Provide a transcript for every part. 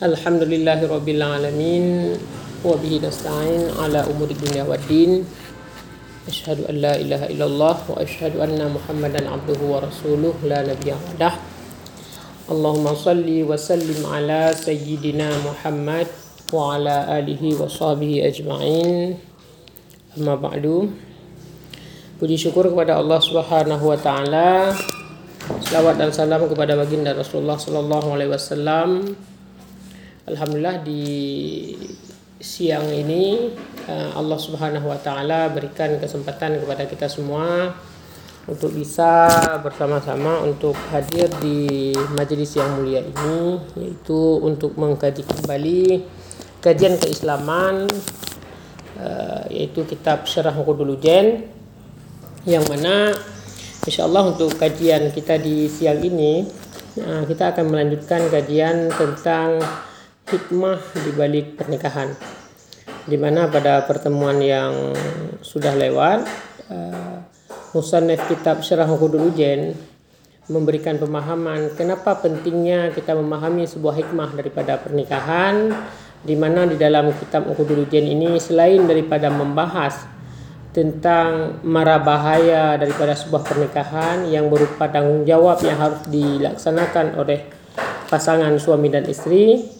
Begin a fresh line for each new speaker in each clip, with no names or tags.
Alhamdulillahi Rabbil Alamin. Wa bihi nasta'in ala umuri dunia wa din. Ashhadu an la ilaha illallah Wa ashhadu anna muhammadan abduhu wa rasuluh La nabiya wadah Allahumma salli wa sallim ala sayyidina Muhammad Wa ala alihi wa sahbihi ajma'in. Amma ba'du. Puji syukur kepada Allah Subhanahu wa taala. Selawat dan salam kepada baginda Rasulullah sallallahu alaihi wasallam. Alhamdulillah di siang ini uh, Allah Subhanahu wa taala berikan kesempatan kepada kita semua untuk bisa bersama-sama untuk hadir di majlis yang mulia ini yaitu untuk mengkaji kembali kajian keislaman uh, yaitu kitab Syarah Qudul Ujen yang mana insyaallah untuk kajian kita di siang ini uh, kita akan melanjutkan kajian tentang hikmah di balik pernikahan. Di mana pada pertemuan yang sudah lewat uh, musannaf kitab Syarah Qudul Ujen memberikan pemahaman kenapa pentingnya kita memahami sebuah hikmah daripada pernikahan di mana di dalam kitab Qudul Ujen ini selain daripada membahas tentang mara bahaya daripada sebuah pernikahan yang berupa tanggungjawab yang harus dilaksanakan oleh pasangan suami dan istri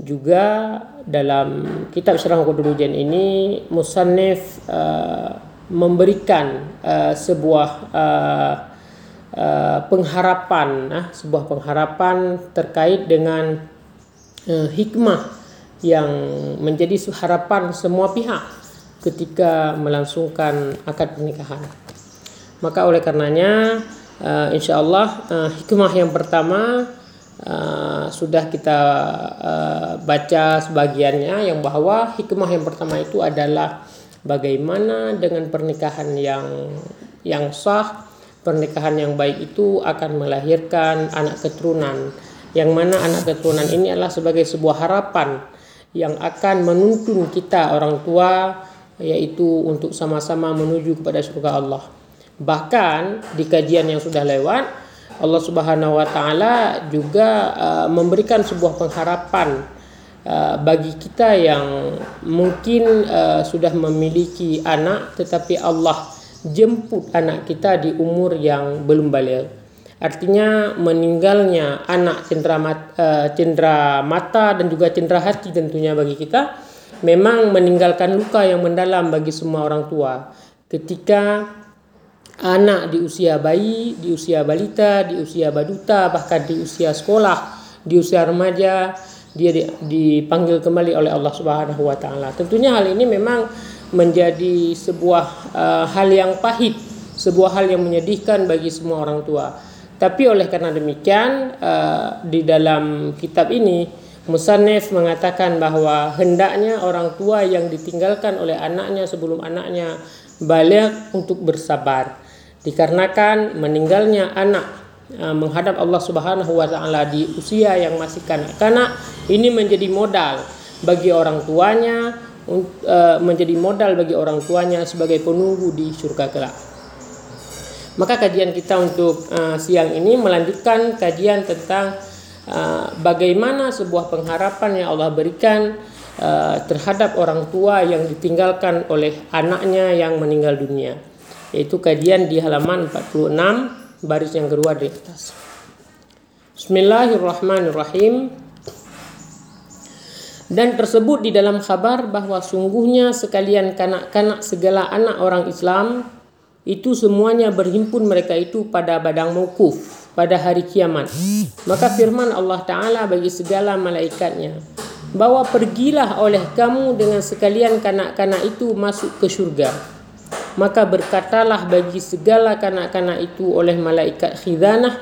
juga dalam kitab Syarah Qudrujan ini musannif uh, memberikan uh, sebuah uh, uh, pengharapan uh, sebuah pengharapan terkait dengan uh, hikmah yang menjadi harapan semua pihak ketika melangsungkan akad pernikahan. Maka oleh karenanya uh, insyaallah uh, hikmah yang pertama sudah kita uh, baca sebagiannya yang bahwa hikmah yang pertama itu adalah bagaimana dengan pernikahan yang yang sah pernikahan yang baik itu akan melahirkan anak keturunan yang mana anak keturunan ini adalah sebagai sebuah harapan yang akan menuntun kita orang tua yaitu untuk sama-sama menuju kepada surga Allah. Bahkan di kajian yang sudah lewat Allah Subhanahu wa taala juga uh, memberikan sebuah pengharapan uh, bagi kita yang mungkin uh, sudah memiliki anak tetapi Allah jemput anak kita di umur yang belum balik. Artinya meninggalnya anak cendera mata, uh, cendera mata dan juga cendera hati tentunya bagi kita memang meninggalkan luka yang mendalam bagi semua orang tua ketika anak di usia bayi, di usia balita, di usia baduta, bahkan di usia sekolah, di usia remaja dia dipanggil kembali oleh Allah Subhanahu wa taala. Tentunya hal ini memang menjadi sebuah uh, hal yang pahit, sebuah hal yang menyedihkan bagi semua orang tua. Tapi oleh karena demikian uh, di dalam kitab ini Musannif mengatakan bahawa hendaknya orang tua yang ditinggalkan oleh anaknya sebelum anaknya balik untuk bersabar. Dikarenakan meninggalnya anak uh, menghadap Allah Subhanahu wa taala di usia yang masih kanak-kanak ini menjadi modal bagi orang tuanya uh, menjadi modal bagi orang tuanya sebagai penunggu di surga kelak. Maka kajian kita untuk uh, siang ini melanjutkan kajian tentang bagaimana sebuah pengharapan yang Allah berikan terhadap orang tua yang ditinggalkan oleh anaknya yang meninggal dunia. Yaitu kajian di halaman 46 baris yang kedua di atas. Bismillahirrahmanirrahim. Dan tersebut di dalam khabar bahawa sungguhnya sekalian kanak-kanak segala anak orang Islam itu semuanya berhimpun mereka itu pada badang mukuf pada hari kiamat. Maka firman Allah Ta'ala bagi segala malaikatnya. Bahawa pergilah oleh kamu dengan sekalian kanak-kanak itu masuk ke syurga. Maka berkatalah bagi segala kanak-kanak itu oleh malaikat khizanah.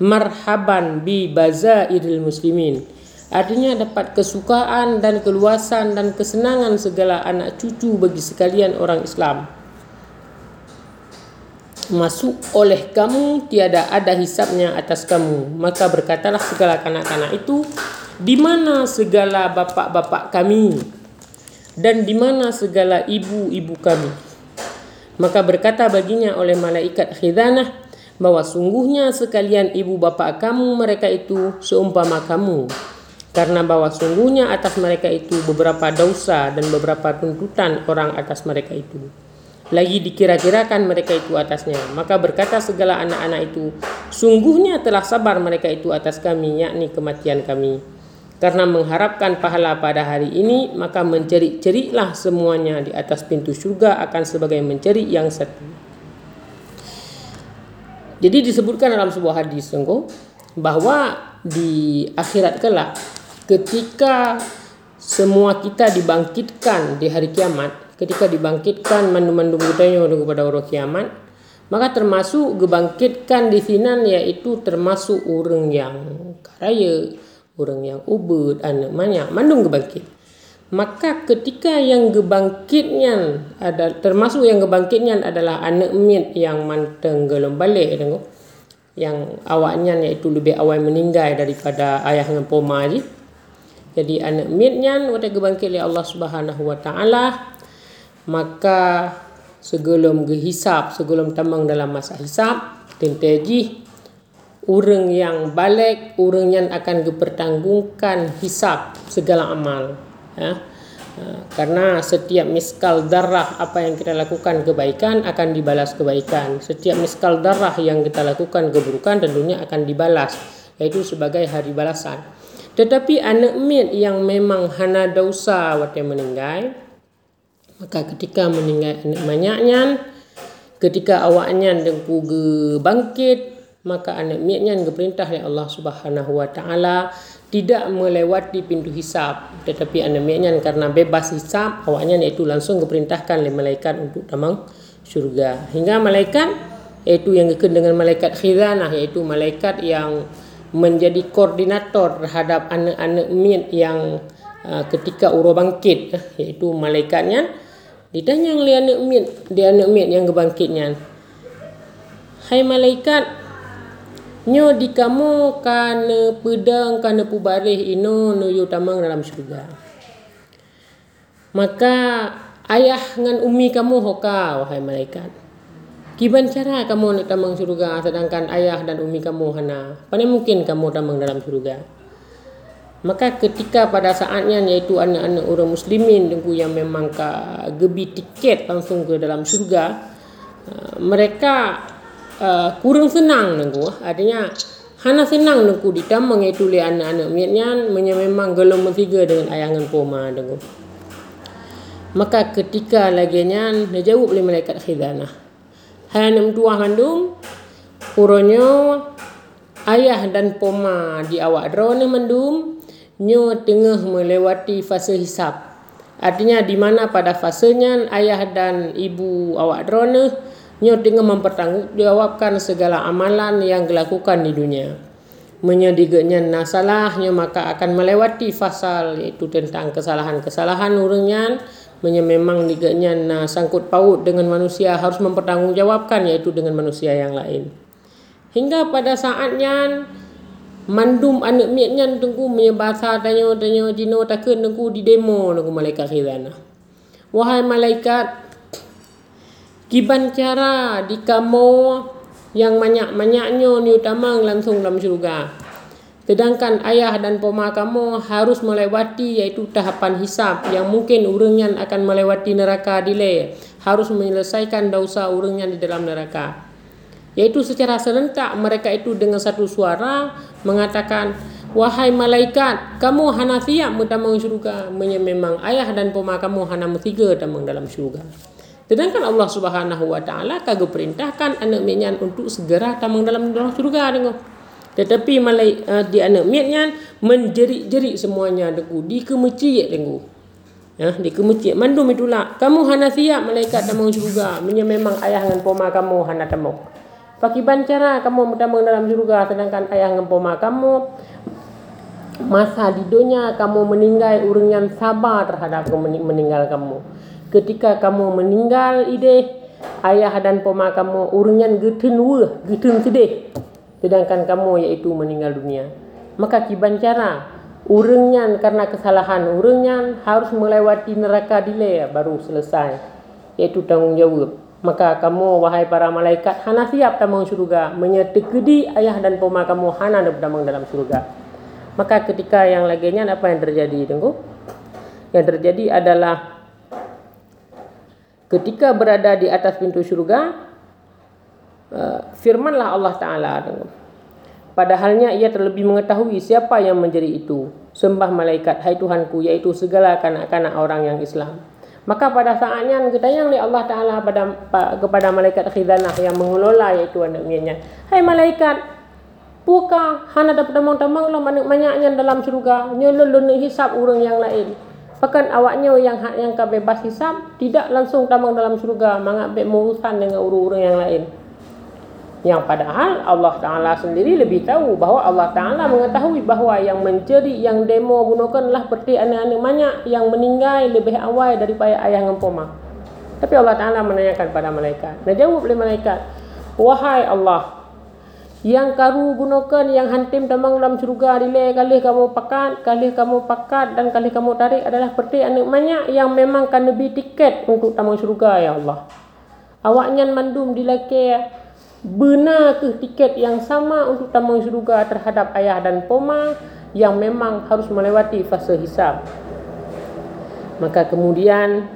Marhaban bi bazairil muslimin. Artinya dapat kesukaan dan keluasan dan kesenangan segala anak cucu bagi sekalian orang Islam masuk oleh kamu tiada ada hisapnya atas kamu maka berkatalah segala kanak-kanak itu di mana segala bapak-bapak kami dan di mana segala ibu-ibu kami maka berkata baginya oleh malaikat khizanah bahwa sungguhnya sekalian ibu bapa kamu mereka itu seumpama kamu. Karena bahwa sungguhnya atas mereka itu beberapa dosa dan beberapa tuntutan orang atas mereka itu. Lagi dikira-kirakan mereka itu atasnya. Maka berkata segala anak-anak itu sungguhnya telah sabar mereka itu atas kami yakni kematian kami karena mengharapkan pahala pada hari ini maka menceri-cerilah semuanya di atas pintu syurga akan sebagai menceri yang satu. Jadi disebutkan dalam sebuah hadis sungguh bahwa di akhirat kelak ketika semua kita dibangkitkan di hari kiamat, ketika dibangkitkan mandum-mandum kita kepada orang kiamat, maka termasuk dibangkitkan di sini yaitu termasuk orang yang kaya, orang yang ubud, anak banyak, mandum kebangkit. Maka ketika yang kebangkitnya ada termasuk yang kebangkitnya adalah anak mit yang manteng gelom balik tengok yang awaknya iaitu lebih awal meninggal daripada ayah dengan poma je. Jadi anak mitnya waktu kebangkit oleh Allah Subhanahu Wa Taala maka sebelum kehisap sebelum tamang dalam masa hisap tenteji orang yang balik orang yang akan dipertanggungkan hisap segala amal ya. Ha, karena setiap miskal darah apa yang kita lakukan kebaikan akan dibalas kebaikan setiap miskal darah yang kita lakukan keburukan tentunya akan dibalas yaitu sebagai hari balasan tetapi anak mit yang memang hana dosa waktu meninggal, maka ketika meninggal anak banyaknya, ketika awaknya dengku bangkit, maka anak mitnya diperintah oleh Allah Subhanahu Wa Taala tidak melewati pintu hisap, tetapi anak mitnya karena bebas hisap, awaknya itu langsung diperintahkan oleh malaikat untuk tamang syurga. Hingga malaikat yaitu yang dikenal dengan malaikat khizanah yaitu malaikat yang menjadi koordinator terhadap anak-anak mit yang uh, ketika uro bangkit uh, iaitu malaikatnya ditanya oleh anak mit dia anak mit yang kebangkitnya hai malaikat nyo di kamu kana pedang kana pubarih ino nuyu tamang dalam syurga maka ayah dengan umi kamu hoka wahai malaikat Kiban cara kamu nak tamang surga sedangkan ayah dan umi kamu hana? Pada mungkin kamu tamang dalam surga. Maka ketika pada saatnya yaitu anak-anak orang muslimin dengku yang memang ka gebi tiket langsung ke dalam surga, uh, mereka uh, kurang senang dengku. Artinya hana senang dengku ditamang itu oleh anak-anak miatnya memang gelom tiga dengan ayah dan poma dengku. Maka ketika lagi nya jawab oleh malaikat khizanah. Hai enam tuah mandum Uronyo Ayah dan poma di awak drone mandum Nyo tengah melewati fase hisap Artinya di mana pada fasenya ayah dan ibu awak drone Nyo tengah mempertanggungjawabkan segala amalan yang dilakukan di dunia Menyediganya nasalahnya maka akan melewati fasal Iaitu tentang kesalahan-kesalahan urungnya Menya memang liganya na sangkut paut dengan manusia harus mempertanggungjawabkan yaitu dengan manusia yang lain. Hingga pada saatnya mandum anak miatnya tunggu menyebasa tanya tanya jino takkan tunggu di demo tunggu malaikat khizana. Wahai malaikat, kiban cara di kamu yang banyak-banyaknya ni utama langsung dalam syurga. Sedangkan ayah dan poma kamu harus melewati yaitu tahapan hisap yang mungkin urungnya akan melewati neraka delay. Harus menyelesaikan dosa urungnya di dalam neraka. Yaitu secara serentak mereka itu dengan satu suara mengatakan Wahai malaikat, kamu hana siap mentamang syurga. Memang ayah dan poma kamu hana tamang dalam syurga. Sedangkan Allah Subhanahu Wa Taala kagak perintahkan anak minyan untuk segera tamang dalam dalam syurga tengok. Tetapi malai uh, di anak miatnya menjerit-jerit semuanya deku di kemecik deku. Ya, di kemecik mandum itulah. Kamu hana siap malaikat tamang syurga. Menya memang ayah dengan poma kamu hana tamang. Pakai bancara kamu tamang dalam syurga sedangkan ayah dengan poma kamu masa di dunia kamu meninggal orang yang sabar terhadap meninggal kamu. Ketika kamu meninggal ide ayah dan poma kamu orang yang getun wah, getun sedih. Sedangkan kamu iaitu meninggal dunia. Maka kiban cara urungnya karena kesalahan urungnya harus melewati neraka dile baru selesai iaitu tanggungjawab. Maka kamu wahai para malaikat hana siap tamang syurga menyetekedi ayah dan poma kamu hana tamang dalam syurga. Maka ketika yang laginya apa yang terjadi tunggu? Yang terjadi adalah ketika berada di atas pintu syurga uh, firmanlah Allah Taala. Padahalnya ia terlebih mengetahui siapa yang menjadi itu. Sembah malaikat, hai Tuhanku, yaitu segala kanak-kanak orang yang Islam. Maka pada saatnya ketayang oleh Allah Ta'ala pada, kepada malaikat khizanah yang mengelola iaitu anak. Hai malaikat, buka hana dapat tamang-tamang lah banyak-banyaknya dalam syurga. Nyelulun hisap orang yang lain. Bahkan awaknya yang yang bebas hisap tidak langsung tamang dalam syurga. Mengambil urusan dengan orang-orang yang lain. Yang padahal Allah Ta'ala sendiri lebih tahu bahawa Allah Ta'ala mengetahui bahawa yang menjadi yang demo gunakanlah seperti anak-anak banyak yang meninggal lebih awal daripada ayah dan poma. Tapi Allah Ta'ala menanyakan pada malaikat. Dan jawab oleh malaikat. Wahai Allah. Yang karu gunakan yang hantim tamang dalam syurga dile kali kamu pakat, kali kamu pakat dan kali kamu tarik adalah seperti anak banyak yang memang kan lebih tiket untuk tamang syurga ya Allah. Awaknya mandum dilaki benar ke tiket yang sama untuk tamu syurga terhadap ayah dan poma yang memang harus melewati fase hisab. Maka kemudian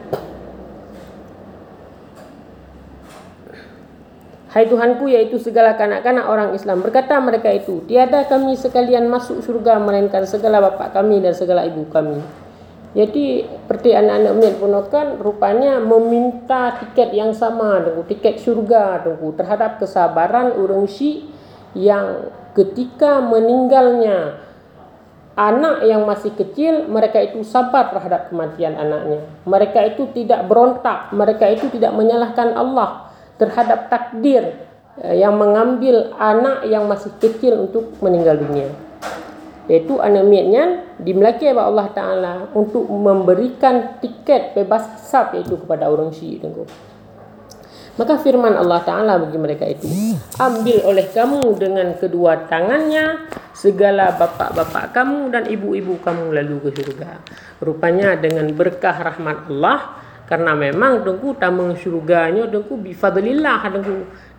Hai Tuhanku yaitu segala kanak-kanak orang Islam berkata mereka itu tiada kami sekalian masuk syurga melainkan segala bapa kami dan segala ibu kami. Jadi seperti anak-anak Umid Punokan rupanya meminta tiket yang sama dengan tiket syurga tunggu terhadap kesabaran orang Syi yang ketika meninggalnya anak yang masih kecil mereka itu sabar terhadap kematian anaknya. Mereka itu tidak berontak, mereka itu tidak menyalahkan Allah terhadap takdir eh, yang mengambil anak yang masih kecil untuk meninggal dunia iaitu anamiatnya dimiliki oleh Allah Ta'ala untuk memberikan tiket bebas hisap iaitu kepada orang syiik tengku. Maka firman Allah Ta'ala bagi mereka itu Ambil oleh kamu dengan kedua tangannya Segala bapak-bapak kamu dan ibu-ibu kamu lalu ke syurga Rupanya dengan berkah rahmat Allah Karena memang tengku tamang syurganya tengku bifadlillah. Tengku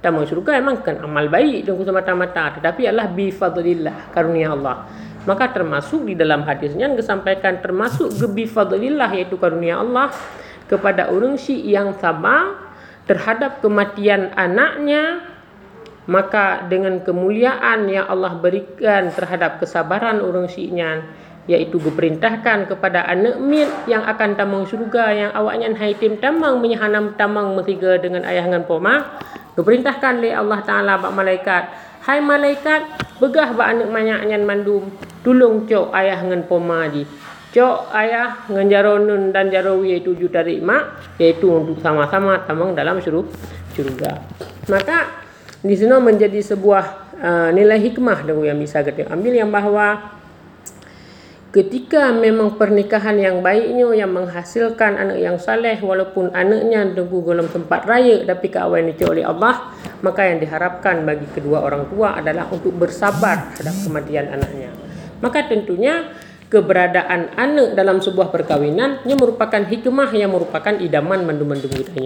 Tamang syurga memang kan amal baik tengku semata-mata. Tetapi adalah bifadlillah karunia Allah. Maka termasuk di dalam hadisnya yang disampaikan termasuk gebi fadlillah iaitu karunia Allah kepada orang si yang sabar terhadap kematian anaknya maka dengan kemuliaan yang Allah berikan terhadap kesabaran orang syi'nya iaitu diperintahkan kepada anak mit yang akan tamang syurga yang awaknya haitim tamang menyahanam tamang metiga dengan ayah dengan poma. Diperintahkan oleh Allah Ta'ala bak malaikat. Hai malaikat begah bak anak manyaknya mandum tolong cok ayah dengan poma di cok ayah dengan jaronun dan jarawi itu juta mak iaitu untuk sama-sama tamang dalam syurga syurga. Maka di sini menjadi sebuah uh, nilai hikmah yang bisa kita ambil yang bahawa ketika memang pernikahan yang baiknya yang menghasilkan anak yang saleh walaupun anaknya tunggu dalam tempat raya tapi kawan itu oleh Allah maka yang diharapkan bagi kedua orang tua adalah untuk bersabar terhadap kematian anaknya. Maka tentunya keberadaan anak dalam sebuah perkawinan ini merupakan hikmah yang merupakan idaman mandu-mandu kita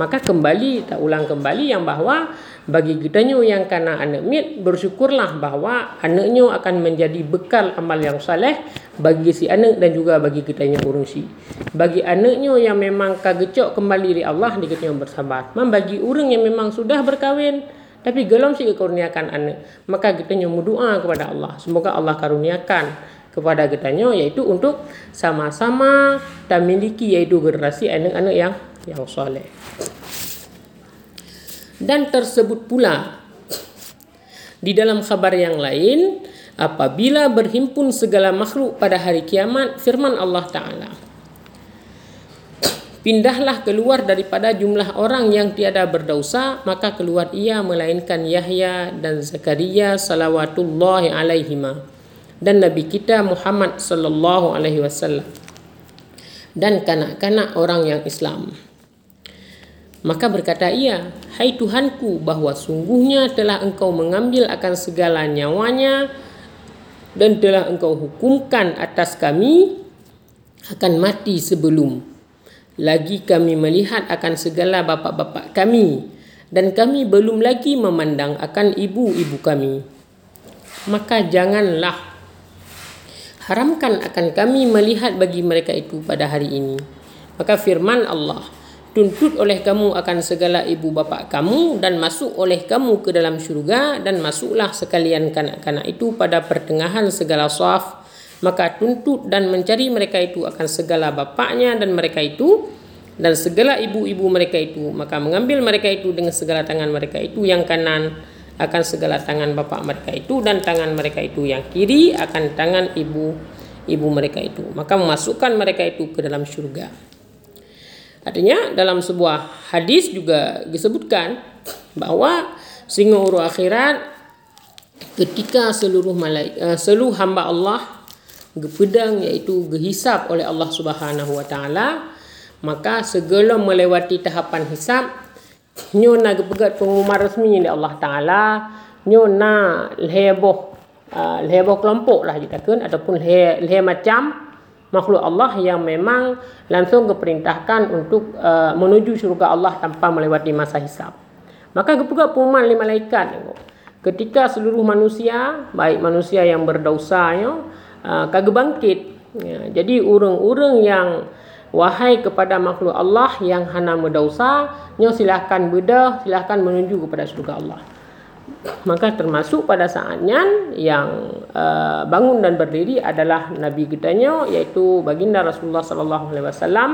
maka kembali tak ulang kembali yang bahawa bagi kitanya yang kena anak mit bersyukurlah bahawa anaknya akan menjadi bekal amal yang saleh bagi si anak dan juga bagi kitanya urung si. Bagi anaknya yang memang kagecok kembali dari Allah di kitanya bersabar. Man bagi orang yang memang sudah berkahwin tapi gelom si kurniakan anak maka kitanya berdoa kepada Allah. Semoga Allah karuniakan kepada kitanya yaitu untuk sama-sama dan miliki yaitu generasi anak-anak yang yang soleh. Dan tersebut pula di dalam khabar yang lain apabila berhimpun segala makhluk pada hari kiamat firman Allah taala Pindahlah keluar daripada jumlah orang yang tiada berdosa maka keluar ia melainkan Yahya dan Zakaria salawatullahi alaihima dan nabi kita Muhammad sallallahu alaihi wasallam dan kanak-kanak orang yang Islam. Maka berkata ia, Hai Tuhanku, bahawa sungguhnya telah engkau mengambil akan segala nyawanya dan telah engkau hukumkan atas kami akan mati sebelum. Lagi kami melihat akan segala bapa-bapa kami dan kami belum lagi memandang akan ibu-ibu kami. Maka janganlah haramkan akan kami melihat bagi mereka itu pada hari ini. Maka firman Allah, tuntut oleh kamu akan segala ibu bapa kamu dan masuk oleh kamu ke dalam syurga dan masuklah sekalian kanak-kanak itu pada pertengahan segala saf. Maka tuntut dan mencari mereka itu akan segala bapaknya dan mereka itu dan segala ibu-ibu mereka itu. Maka mengambil mereka itu dengan segala tangan mereka itu yang kanan akan segala tangan bapa mereka itu dan tangan mereka itu yang kiri akan tangan ibu ibu mereka itu. Maka memasukkan mereka itu ke dalam syurga. Artinya dalam sebuah hadis juga disebutkan bahawa singa uru akhirat ketika seluruh malaikat uh, seluruh hamba Allah gepedang iaitu gehisap oleh Allah Subhanahu wa taala maka segala melewati tahapan hisap nyo na gepegat pengumuman resmi dari Allah taala nyo na leheboh uh, leheboh kelompok lah kita kan ataupun leh macam makhluk Allah yang memang langsung diperintahkan untuk uh, menuju syurga Allah tanpa melewati masa hisab. Maka juga pengumuman lima malaikat ketika seluruh manusia, baik manusia yang berdosa ya, uh, bangkit. Ya, jadi urung-urung yang wahai kepada makhluk Allah yang hana berdosa, nyo silahkan bedah, silahkan menuju kepada syurga Allah maka termasuk pada saatnya yang uh, bangun dan berdiri adalah nabi kitanya iaitu baginda Rasulullah sallallahu alaihi wasallam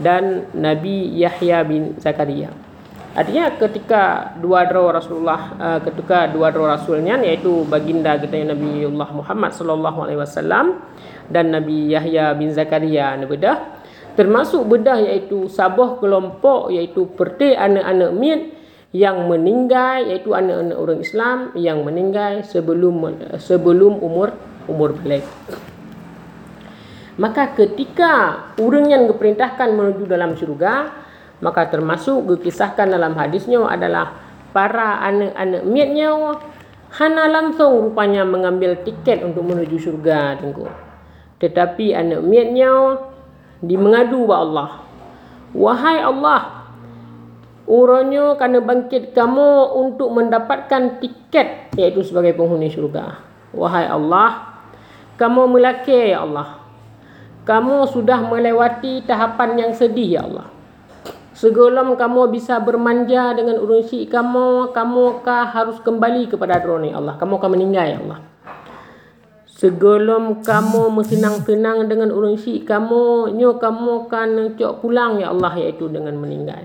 dan Nabi Yahya bin Zakaria. Artinya ketika dua dua Rasulullah uh, ketika dua dua rasulnya iaitu baginda kita Nabiullah Muhammad sallallahu alaihi wasallam dan Nabi Yahya bin Zakaria bedah termasuk bedah iaitu sabah kelompok iaitu perti anak-anak miat yang meninggal iaitu anak-anak orang Islam yang meninggal sebelum sebelum umur umur balik. Maka ketika orang yang diperintahkan menuju dalam syurga, maka termasuk dikisahkan dalam hadisnya adalah para anak-anak miatnya hana langsung rupanya mengambil tiket untuk menuju syurga tengku. Tetapi anak miatnya di mengadu kepada Allah. Wahai Allah, Uranya kena bangkit kamu untuk mendapatkan tiket iaitu sebagai penghuni syurga. Wahai Allah, kamu melaki ya Allah. Kamu sudah melewati tahapan yang sedih ya Allah. Sebelum kamu bisa bermanja dengan urun syik kamu, kamu kah harus kembali kepada drone ya Allah. Kamu akan meninggal ya Allah. Sebelum kamu bersenang-senang dengan urun syik kamu, nyo kamu akan cok pulang ya Allah iaitu dengan meninggal.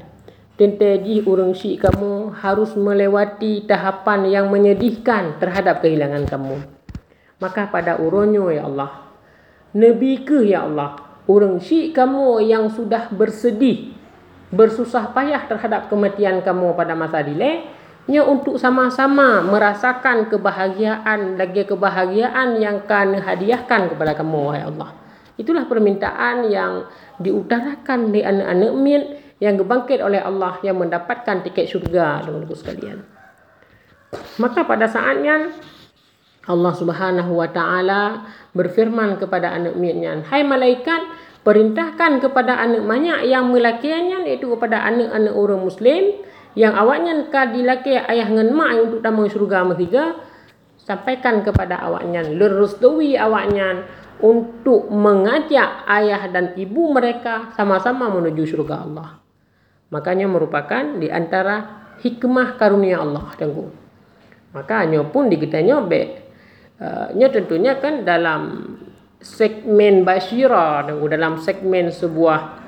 Tentaji orang syik kamu harus melewati tahapan yang menyedihkan terhadap kehilangan kamu. Maka pada uronyo ya Allah. Nabi ke ya Allah. Orang syik kamu yang sudah bersedih. Bersusah payah terhadap kematian kamu pada masa dilek. Nya untuk sama-sama merasakan kebahagiaan lagi kebahagiaan yang akan hadiahkan kepada kamu ya Allah. Itulah permintaan yang diutarakan di anak-anak min yang dibangkit oleh Allah yang mendapatkan tiket syurga teman-teman sekalian. Maka pada saatnya Allah Subhanahu wa taala berfirman kepada anak miatnya, "Hai malaikat, perintahkan kepada anak banyak yang melakiannya iaitu kepada anak-anak orang muslim yang awaknya ka dilaki ayah ngan mak untuk tamu syurga mereka sampaikan kepada awaknya lurus dewi awaknya untuk mengajak ayah dan ibu mereka sama-sama menuju syurga Allah. Makanya merupakan di antara hikmah karunia Allah tengku. Makanya pun dikitanya be uh, nya tentunya kan dalam segmen basyira dalam segmen sebuah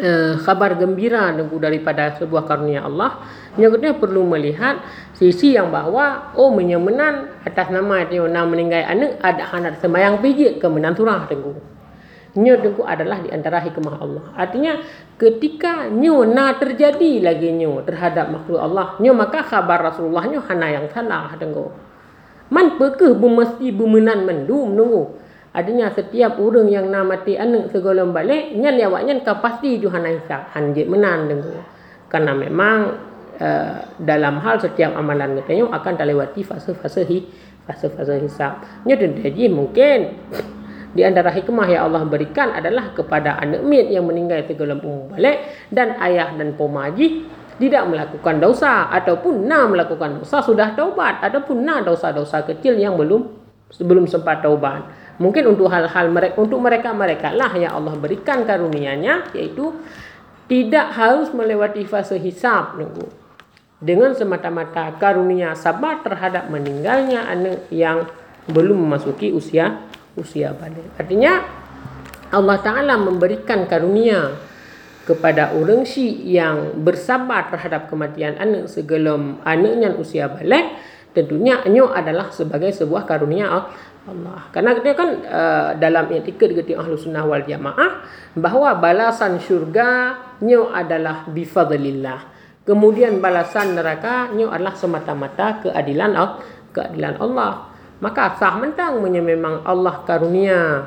uh, kabar gembira tengku daripada sebuah karunia Allah nya perlu melihat sisi yang bahawa oh menyemenan atas nama dia nama meninggal anak ada anak semayang pijit ke menanturah tengku Nyo dengku adalah di antara hikmah Allah. Artinya ketika nyo na terjadi lagi nyo terhadap makhluk Allah, nyo maka khabar Rasulullah nyo hana yang salah dengku. Man pekeh bu mesti bumenan mendum nunggu. Artinya setiap orang yang na mati anak segala balik, nyan ya waknya ka pasti ju hana hisab hanje menan dengku. Karena memang uh, dalam hal setiap amalan kita akan terlewati fase-fase hi fase-fase hisab. Nyo tentu mungkin di antara hikmah yang Allah berikan adalah kepada anak mit yang meninggal segala umur balik dan ayah dan pomaji tidak melakukan dosa ataupun nak melakukan dosa sudah taubat ataupun nak dosa-dosa kecil yang belum belum sempat taubat Mungkin untuk hal-hal mereka untuk mereka-mereka lah yang Allah berikan karunia-Nya iaitu tidak harus melewati fase hisab nunggu. Dengan semata-mata karunia sabar terhadap meninggalnya anak yang belum memasuki usia usia balik. Artinya Allah Taala memberikan karunia kepada orang si yang bersabar terhadap kematian anak sebelum anaknya usia balik tentunya ini adalah sebagai sebuah karunia Allah. Karena kita kan uh, dalam etika kita ahlu sunnah wal jamaah bahawa balasan syurga nyo adalah bifadlillah. Kemudian balasan neraka nyo adalah semata-mata keadilan Allah. Keadilan Allah. Maka sah mentang memang Allah karunia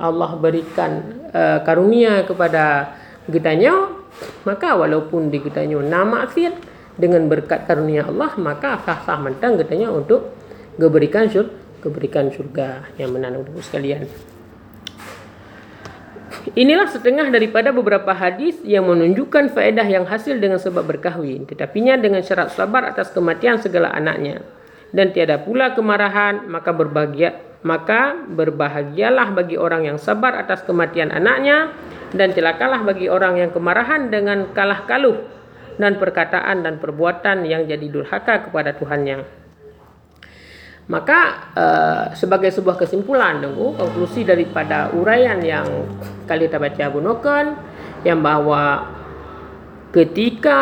Allah berikan uh, karunia kepada kita nyo maka walaupun di kita nyo nama maksiat dengan berkat karunia Allah maka sah-sah mentang katanya untuk diberikan syurga keberikan surga yang menanam untuk sekalian. Inilah setengah daripada beberapa hadis yang menunjukkan faedah yang hasil dengan sebab berkahwin. Tetapinya dengan syarat sabar atas kematian segala anaknya. Dan tiada pula kemarahan, maka berbahagia, maka berbahagialah bagi orang yang sabar atas kematian anaknya. Dan celakalah bagi orang yang kemarahan dengan kalah kaluh dan perkataan dan perbuatan yang jadi durhaka kepada Tuhannya. Maka uh, sebagai sebuah kesimpulan tunggu konklusi daripada uraian yang kali kita baca gunakan yang bahawa ketika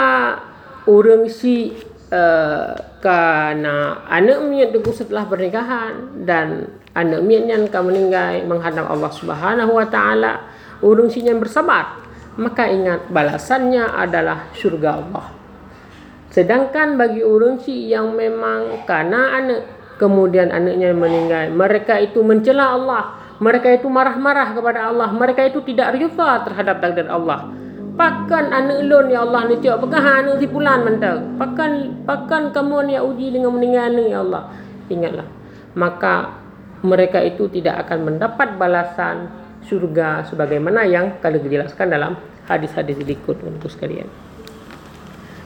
orang si uh, kerana anak miat tunggu setelah pernikahan dan anak miatnya akan meninggal menghadap Allah Subhanahu wa taala orang si yang bersabar maka ingat balasannya adalah syurga Allah. Sedangkan bagi orang si yang memang karena anak kemudian anaknya meninggal. Mereka itu mencela Allah. Mereka itu marah-marah kepada Allah. Mereka itu tidak rida terhadap takdir Allah. Pakan anak lon ya Allah ni tiap pegang anak si pulan mentau pakan pakan kamu ni ya uji dengan meninggal ni ya Allah. Ingatlah. Maka mereka itu tidak akan mendapat balasan surga sebagaimana yang kali dijelaskan dalam hadis-hadis berikut untuk sekalian.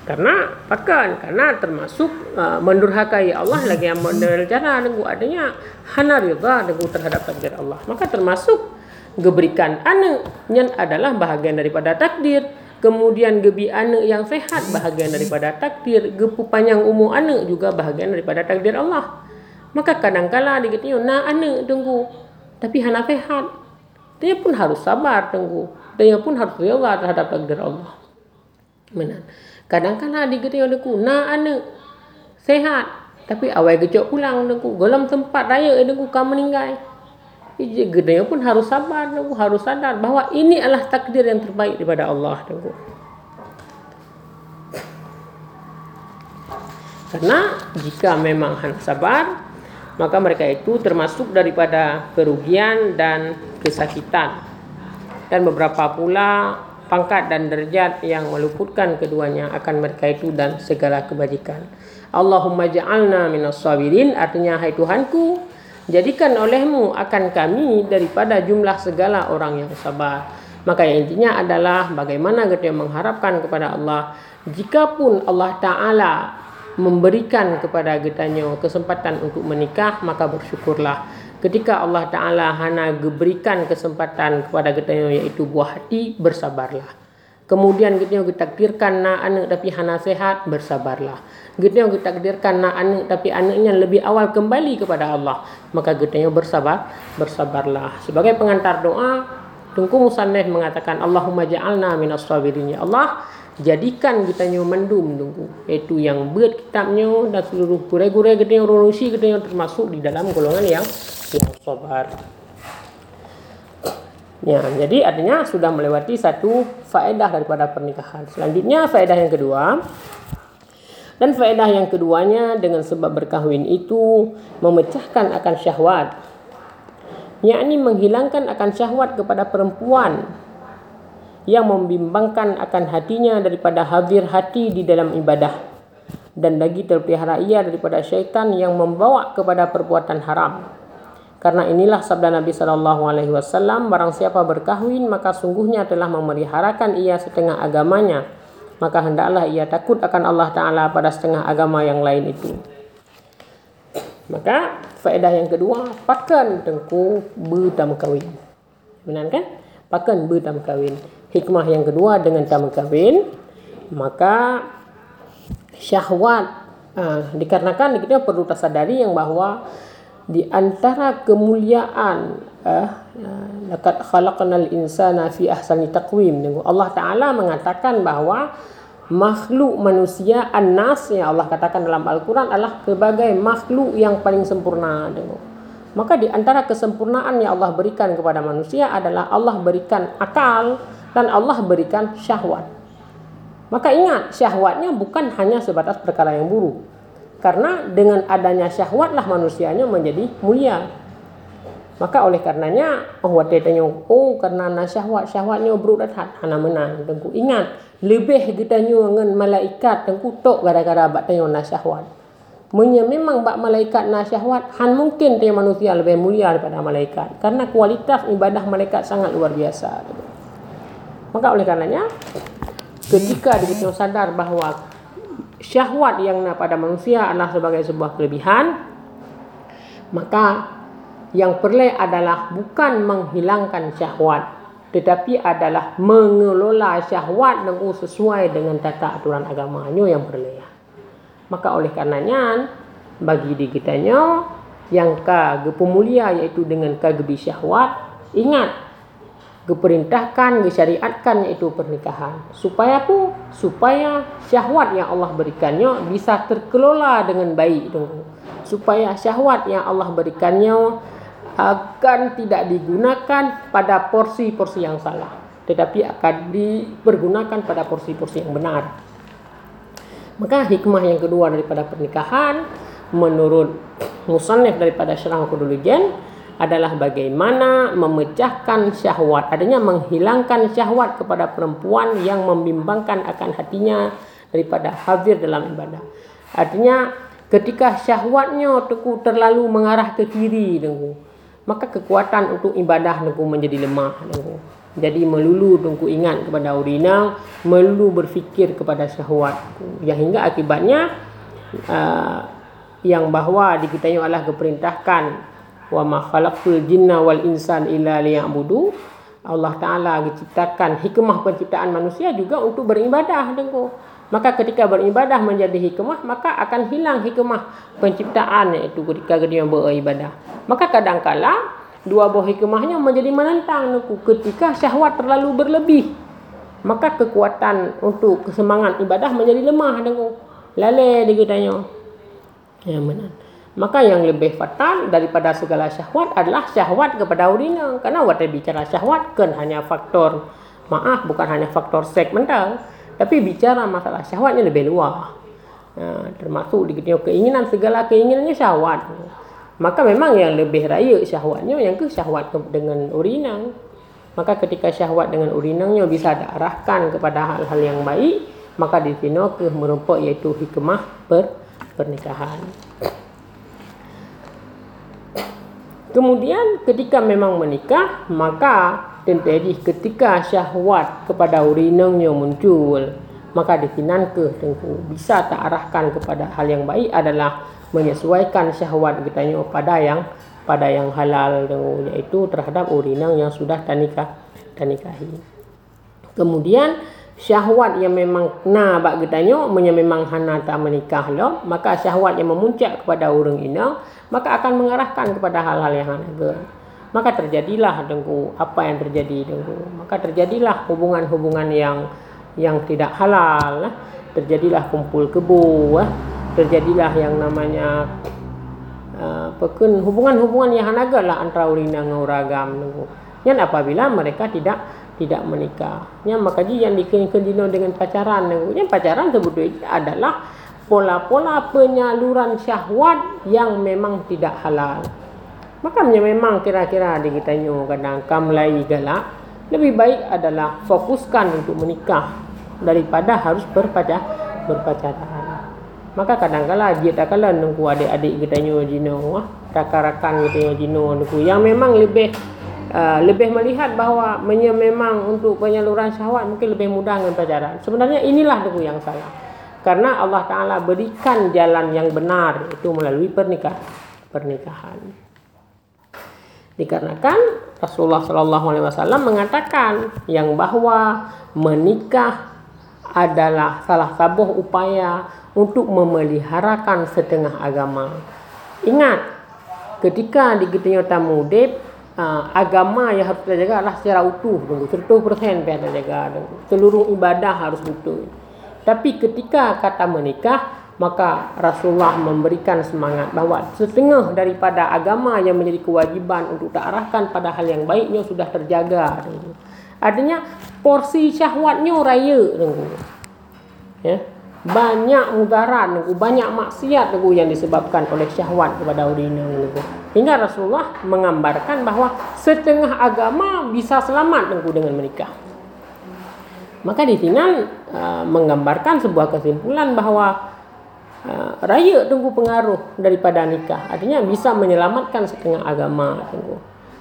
Karena pakan karena termasuk uh, mendurhakai Allah lagi yang jalan nunggu adanya hana ridha nunggu terhadap takdir Allah. Maka termasuk geberikan anak yang adalah bahagian daripada takdir. Kemudian gebi anak yang sehat bahagian daripada takdir. Gepu panjang umur anak juga bahagian daripada takdir Allah. Maka kadang-kala dikatakan nak anak tunggu tapi hana sehat. Dia pun harus sabar tunggu. Dia pun harus rela terhadap takdir Allah. Mana? Kadang-kadang adik kita yang deku nak anak sehat. Tapi awal kecok pulang deku. Dalam tempat raya deku kamu meninggal. Ije gedenya pun harus sabar deku. Harus sadar bahawa ini adalah takdir yang terbaik daripada Allah deku. Karena jika memang hendak sabar, maka mereka itu termasuk daripada kerugian dan kesakitan. Dan beberapa pula pangkat dan derajat yang meluputkan keduanya akan mereka itu dan segala kebajikan. Allahumma ja'alna minas sabirin artinya hai Tuhanku jadikan olehmu akan kami daripada jumlah segala orang yang sabar. Maka yang intinya adalah bagaimana kita mengharapkan kepada Allah jikapun Allah Ta'ala memberikan kepada kita kesempatan untuk menikah maka bersyukurlah ketika Allah Ta'ala hana berikan kesempatan kepada kita iaitu buah hati, bersabarlah. Kemudian kita yang ditakdirkan nak anak tapi hana sehat, bersabarlah. Kita yang ditakdirkan nak anak tapi anaknya lebih awal kembali kepada Allah. Maka kita yang bersabar, bersabarlah. Sebagai pengantar doa, Tungku Musanneh mengatakan Allahumma ja'alna minas sabirin ya Allah jadikan kita nyo mendum tunggu iaitu yang buat kitabnya dan seluruh gure-gure kita yang runusi kita yang termasuk di dalam golongan yang yang sabar. Ya, jadi artinya sudah melewati satu faedah daripada pernikahan. Selanjutnya faedah yang kedua. Dan faedah yang keduanya dengan sebab berkahwin itu memecahkan akan syahwat. Yakni menghilangkan akan syahwat kepada perempuan yang membimbangkan akan hatinya daripada hadir hati di dalam ibadah dan lagi terpelihara ia daripada syaitan yang membawa kepada perbuatan haram. Karena inilah sabda Nabi sallallahu alaihi wasallam, barang siapa berkahwin maka sungguhnya telah memeliharakan ia setengah agamanya. Maka hendaklah ia takut akan Allah taala pada setengah agama yang lain itu. Maka faedah yang kedua, pakan tengku bertam kawin. Benar kan? Pakan bertam kawin. Hikmah yang kedua dengan tam kawin, maka syahwat uh, dikarenakan kita perlu tersadari yang bahawa di antara kemuliaan uh, laqad khalaqnal insana fi ahsani taqwim. Allah taala mengatakan bahawa makhluk manusia an-nas yang Allah katakan dalam al-Quran adalah sebagai makhluk yang paling sempurna maka di antara kesempurnaan yang Allah berikan kepada manusia adalah Allah berikan akal dan Allah berikan syahwat. Maka ingat syahwatnya bukan hanya sebatas perkara yang buruk. Karena dengan adanya syahwatlah manusianya menjadi mulia. Maka oleh karenanya Allah tanya oh karena na syahwat syahwatnya buruk dah hana menang. Tengku ingat lebih kita dengan malaikat tengku tok gara-gara bak tanya na syahwat Menya memang bak malaikat na syahwat han mungkin dia manusia lebih mulia daripada malaikat. Karena kualitas ibadah malaikat sangat luar biasa. Maka oleh karenanya ketika kita sadar bahawa syahwat yang nak pada manusia adalah sebagai sebuah kelebihan maka yang perlu adalah bukan menghilangkan syahwat tetapi adalah mengelola syahwat dengan sesuai dengan tata aturan agamanya yang perlu maka oleh karenanya bagi di kitanya yang ka gepemulia iaitu dengan kagebi syahwat ingat diperintahkan, disyariatkan iaitu pernikahan. Supaya apa? Supaya syahwat yang Allah berikannya bisa terkelola dengan baik. Supaya syahwat yang Allah berikannya akan tidak digunakan pada porsi-porsi yang salah. Tetapi akan dipergunakan pada porsi-porsi yang benar. Maka hikmah yang kedua daripada pernikahan menurut musannif daripada Syarah Qudulujen adalah bagaimana memecahkan syahwat adanya menghilangkan syahwat kepada perempuan yang membimbangkan akan hatinya daripada hadir dalam ibadah. Artinya ketika syahwatnya teku terlalu mengarah ke kiri maka kekuatan untuk ibadah tengku menjadi lemah jadi melulu tengku ingat kepada urina melulu berfikir kepada syahwat. Yang hingga akibatnya uh, yang bahawa diketahui Allah keperintahkan wa ma khalaqtul jinna wal insan illa liya'budu Allah Taala menciptakan hikmah penciptaan manusia juga untuk beribadah tengku maka ketika beribadah menjadi hikmah maka akan hilang hikmah penciptaan iaitu ketika dia beribadah. Maka kadangkala dua buah hikmahnya menjadi menentang tengku ketika syahwat terlalu berlebih maka kekuatan untuk kesemangat ibadah menjadi lemah tengku lale dia tanya ya benar Maka yang lebih fatal daripada segala syahwat adalah syahwat kepada urina. Karena waktu bicara syahwat kan hanya faktor maaf bukan hanya faktor seks mental. Tapi bicara masalah syahwatnya lebih luas. Ha, termasuk di keinginan segala keinginannya syahwat. Maka memang yang lebih raya syahwatnya yang ke syahwat dengan urina. Maka ketika syahwat dengan urinanya bisa diarahkan kepada hal-hal yang baik, maka di sini ke merupakan iaitu hikmah per pernikahan. Kemudian ketika memang menikah, maka terjadi ketika syahwat kepada urinanya muncul. Maka dikinan ke tengku bisa tak arahkan kepada hal yang baik adalah menyesuaikan syahwat kita pada yang pada yang halal iaitu terhadap urinang yang sudah tanikah tanikahi. Kemudian syahwat yang memang na bak getanya memang hana tak menikah lo maka syahwat yang memuncak kepada orang ini maka akan mengarahkan kepada hal-hal yang hanaga. Maka terjadilah dengku apa yang terjadi dengku. Maka terjadilah hubungan-hubungan yang yang tidak halal. Eh. Terjadilah kumpul kebu. Eh. Terjadilah yang namanya uh, hubungan-hubungan yang hanaga lah antara urina dengan dengku. Yang apabila mereka tidak tidak menikah. Yang makanya yang dikenakan dengan pacaran. Yang pacaran sebetulnya adalah pola-pola penyaluran syahwat yang memang tidak halal. Maka memang kira-kira di kita nyu kadang kamlai galak lebih baik adalah fokuskan untuk menikah daripada harus berpacar berpacaran. Maka kadang-kala tak kala nunggu adik-adik kita nyu jino rakan-rakan kita nyu jino nunggu yang memang lebih Uh, lebih melihat bahawa memang untuk penyaluran syahwat mungkin lebih mudah dengan pacaran. Sebenarnya inilah dulu yang salah. Karena Allah Ta'ala berikan jalan yang benar itu melalui pernikahan. pernikahan. Dikarenakan Rasulullah Shallallahu Alaihi Wasallam mengatakan yang bahwa menikah adalah salah satu upaya untuk memeliharakan setengah agama. Ingat, ketika di kita tamu dep uh, agama yang harus kita jaga adalah secara utuh, tunggu 100% kita jaga, seluruh ibadah harus utuh. Tapi ketika kata menikah, maka Rasulullah memberikan semangat bahawa setengah daripada agama yang menjadi kewajiban untuk diarahkan pada hal yang baiknya sudah terjaga. Artinya porsi syahwatnya raya. Ya. Banyak mudarat, banyak maksiat yang disebabkan oleh syahwat kepada urina. Hingga Rasulullah menggambarkan bahawa setengah agama bisa selamat dengan menikah. Maka di sini uh, menggambarkan sebuah kesimpulan bahawa uh, raya tunggu pengaruh daripada nikah. Artinya bisa menyelamatkan setengah agama tunggu.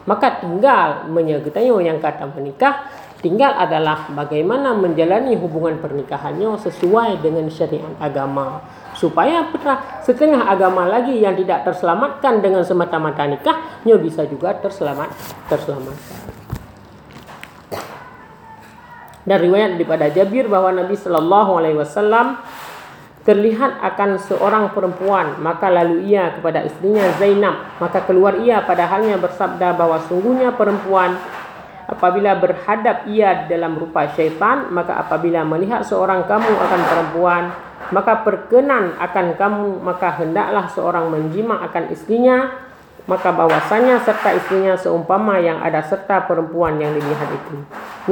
Maka tinggal menyertai yang kata menikah tinggal adalah bagaimana menjalani hubungan pernikahannya sesuai dengan syariat agama supaya putra setengah agama lagi yang tidak terselamatkan dengan semata-mata nikahnya bisa juga terselamat terselamatkan. Dan riwayat daripada Jabir bahwa Nabi Sallallahu Alaihi Wasallam terlihat akan seorang perempuan maka lalu ia kepada istrinya Zainab maka keluar ia padahalnya bersabda bahawa sungguhnya perempuan apabila berhadap ia dalam rupa syaitan maka apabila melihat seorang kamu akan perempuan maka perkenan akan kamu maka hendaklah seorang menjima akan istrinya maka bahwasanya serta istrinya seumpama yang ada serta perempuan yang dilihat itu.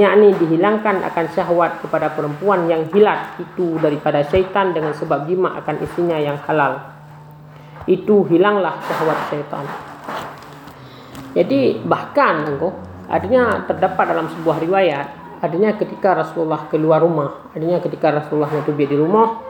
Yakni dihilangkan akan syahwat kepada perempuan yang hilat itu daripada syaitan dengan sebab jima akan istrinya yang halal. Itu hilanglah syahwat syaitan. Jadi bahkan engkau artinya terdapat dalam sebuah riwayat artinya ketika Rasulullah keluar rumah artinya ketika Rasulullah itu di rumah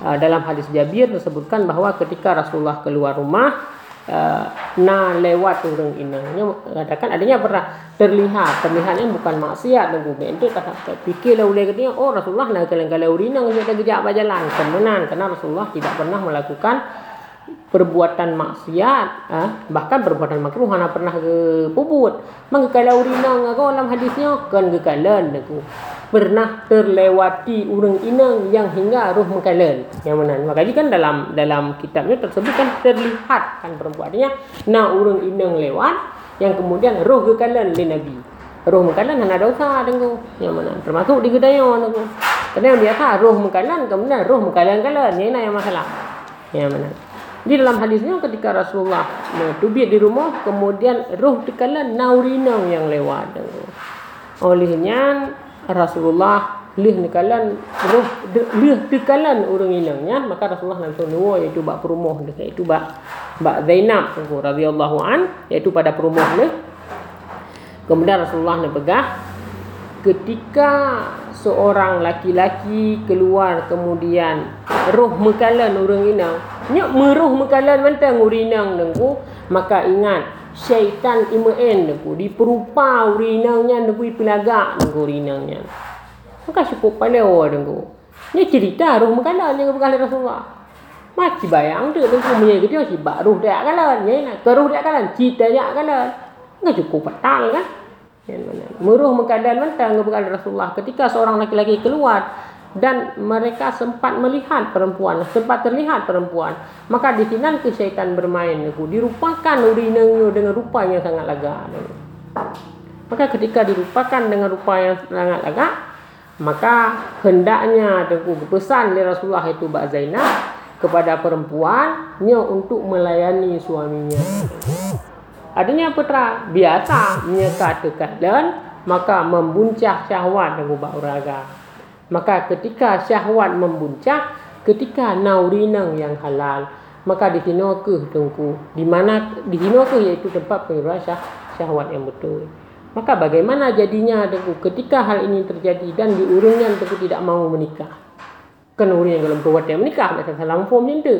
uh, dalam hadis Jabir disebutkan bahawa ketika Rasulullah keluar rumah uh, na lewat orang inangnya katakan adanya pernah terlihat terlihatnya bukan maksiat dan itu tak fikirlah oleh katanya oh Rasulullah nak kalau-kalau urinang dia kejap berjalan. Kemenan karena Rasulullah tidak pernah melakukan perbuatan maksiat eh? bahkan perbuatan makruh hanya pernah ke puput maka kalau urinang aku dalam hadisnya kan kekalan aku pernah terlewati urang inang yang hingga roh mengkalan. Yang mana? Maka kan dalam dalam kitabnya tersebut kan terlihat kan perempuannya nak urang inang lewat yang kemudian roh kekalan di nabi. Roh mengkalan hanya dosa dengan yang mana? Termasuk di gedayan aku kerana biasa roh mengkalan kemudian roh mengkalan kalan ini yang masalah. Yang mana di dalam hadisnya ketika Rasulullah tubik di rumah kemudian roh tekalan naurinang yang lewat. Olehnya Rasulullah lih nekalan roh lih tekalan orang inangnya maka Rasulullah langsung nuwa iaitu bak perumah dekat itu bak bak Zainab radhiyallahu an iaitu pada perumah ni. Kemudian Rasulullah nak pegah ketika seorang laki-laki keluar kemudian roh mekalan orang inang nyak meroh mekalan mantang urinang nengku maka ingat syaitan imaen nengku. Diperupa urinangnya nengku pelagak nengku urinangnya. Maka cukup pada orang nengku. Ni cerita roh mekalan yang berkali Rasulullah. Mati bayang tu tu punya kita si roh dia kalan. Ya nak ke roh dia kalan cerita dia kalan. Enggak cukup fatal kan? Meruh mengkeadaan mentang kepada Rasulullah. Ketika seorang laki-laki keluar dan mereka sempat melihat perempuan, sempat terlihat perempuan. Maka di sini ke syaitan bermain aku dirupakan urinanya dengan rupa yang sangat lega. Maka ketika dirupakan dengan rupa yang sangat lega, maka hendaknya aku pesan dari Rasulullah itu Mbak Zainab kepada perempuannya untuk melayani suaminya. Adanya putra biasa menyekat dekat dan maka membuncah syahwat dengan ubah uraga. Maka ketika syahwat membuncah, ketika naurinang yang halal, maka di sini ke tungku. Di mana di sini ke iaitu tempat penyeluruhan syah, syahwat yang betul. Maka bagaimana jadinya tungku ketika hal ini terjadi dan diurungnya tungku tidak mau menikah. Kan yang dalam kuat yang menikah, tak salah ni tu.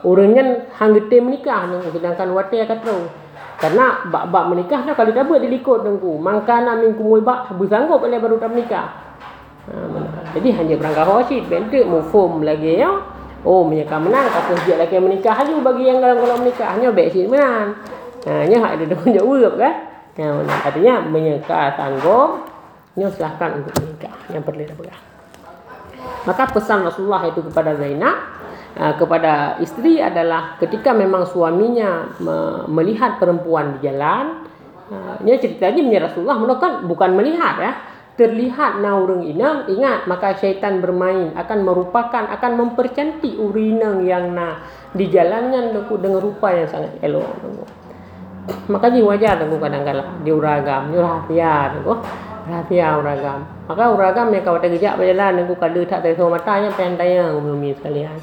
Orangnya hangga menikah, sedangkan watai akan terus. Karena bab-bab menikah dah kalau dapat dilikut tengku. Mangkana min kumul bak bersanggup boleh baru tak menikah. Ha, Jadi hanya berangkat hosit bentuk mufum lagi ya. Oh menyeka menang kata sejak lagi menikah aja bagi yang kalau kalau menikah hanya baik sini menang. Ha nya hak dia dah jawab kan. Ya artinya menyeka sanggup nya silahkan untuk menikah yang perlu pegang. Maka pesan Rasulullah itu kepada Zainab kepada isteri adalah ketika memang suaminya me- melihat perempuan di jalan ini ceritanya punya Rasulullah bukan bukan melihat ya terlihat naurung inang ingat maka syaitan bermain akan merupakan akan mempercantik urinang yang na di jalannya dengan rupa yang sangat elok maka ji wajar tunggu kadang-kadang. Diuragam nyurahia tunggu. Rahsia uragam. Maka uragam yang kau tergejak berjalan tunggu kada tak teso matanya pendaya belum sekalian.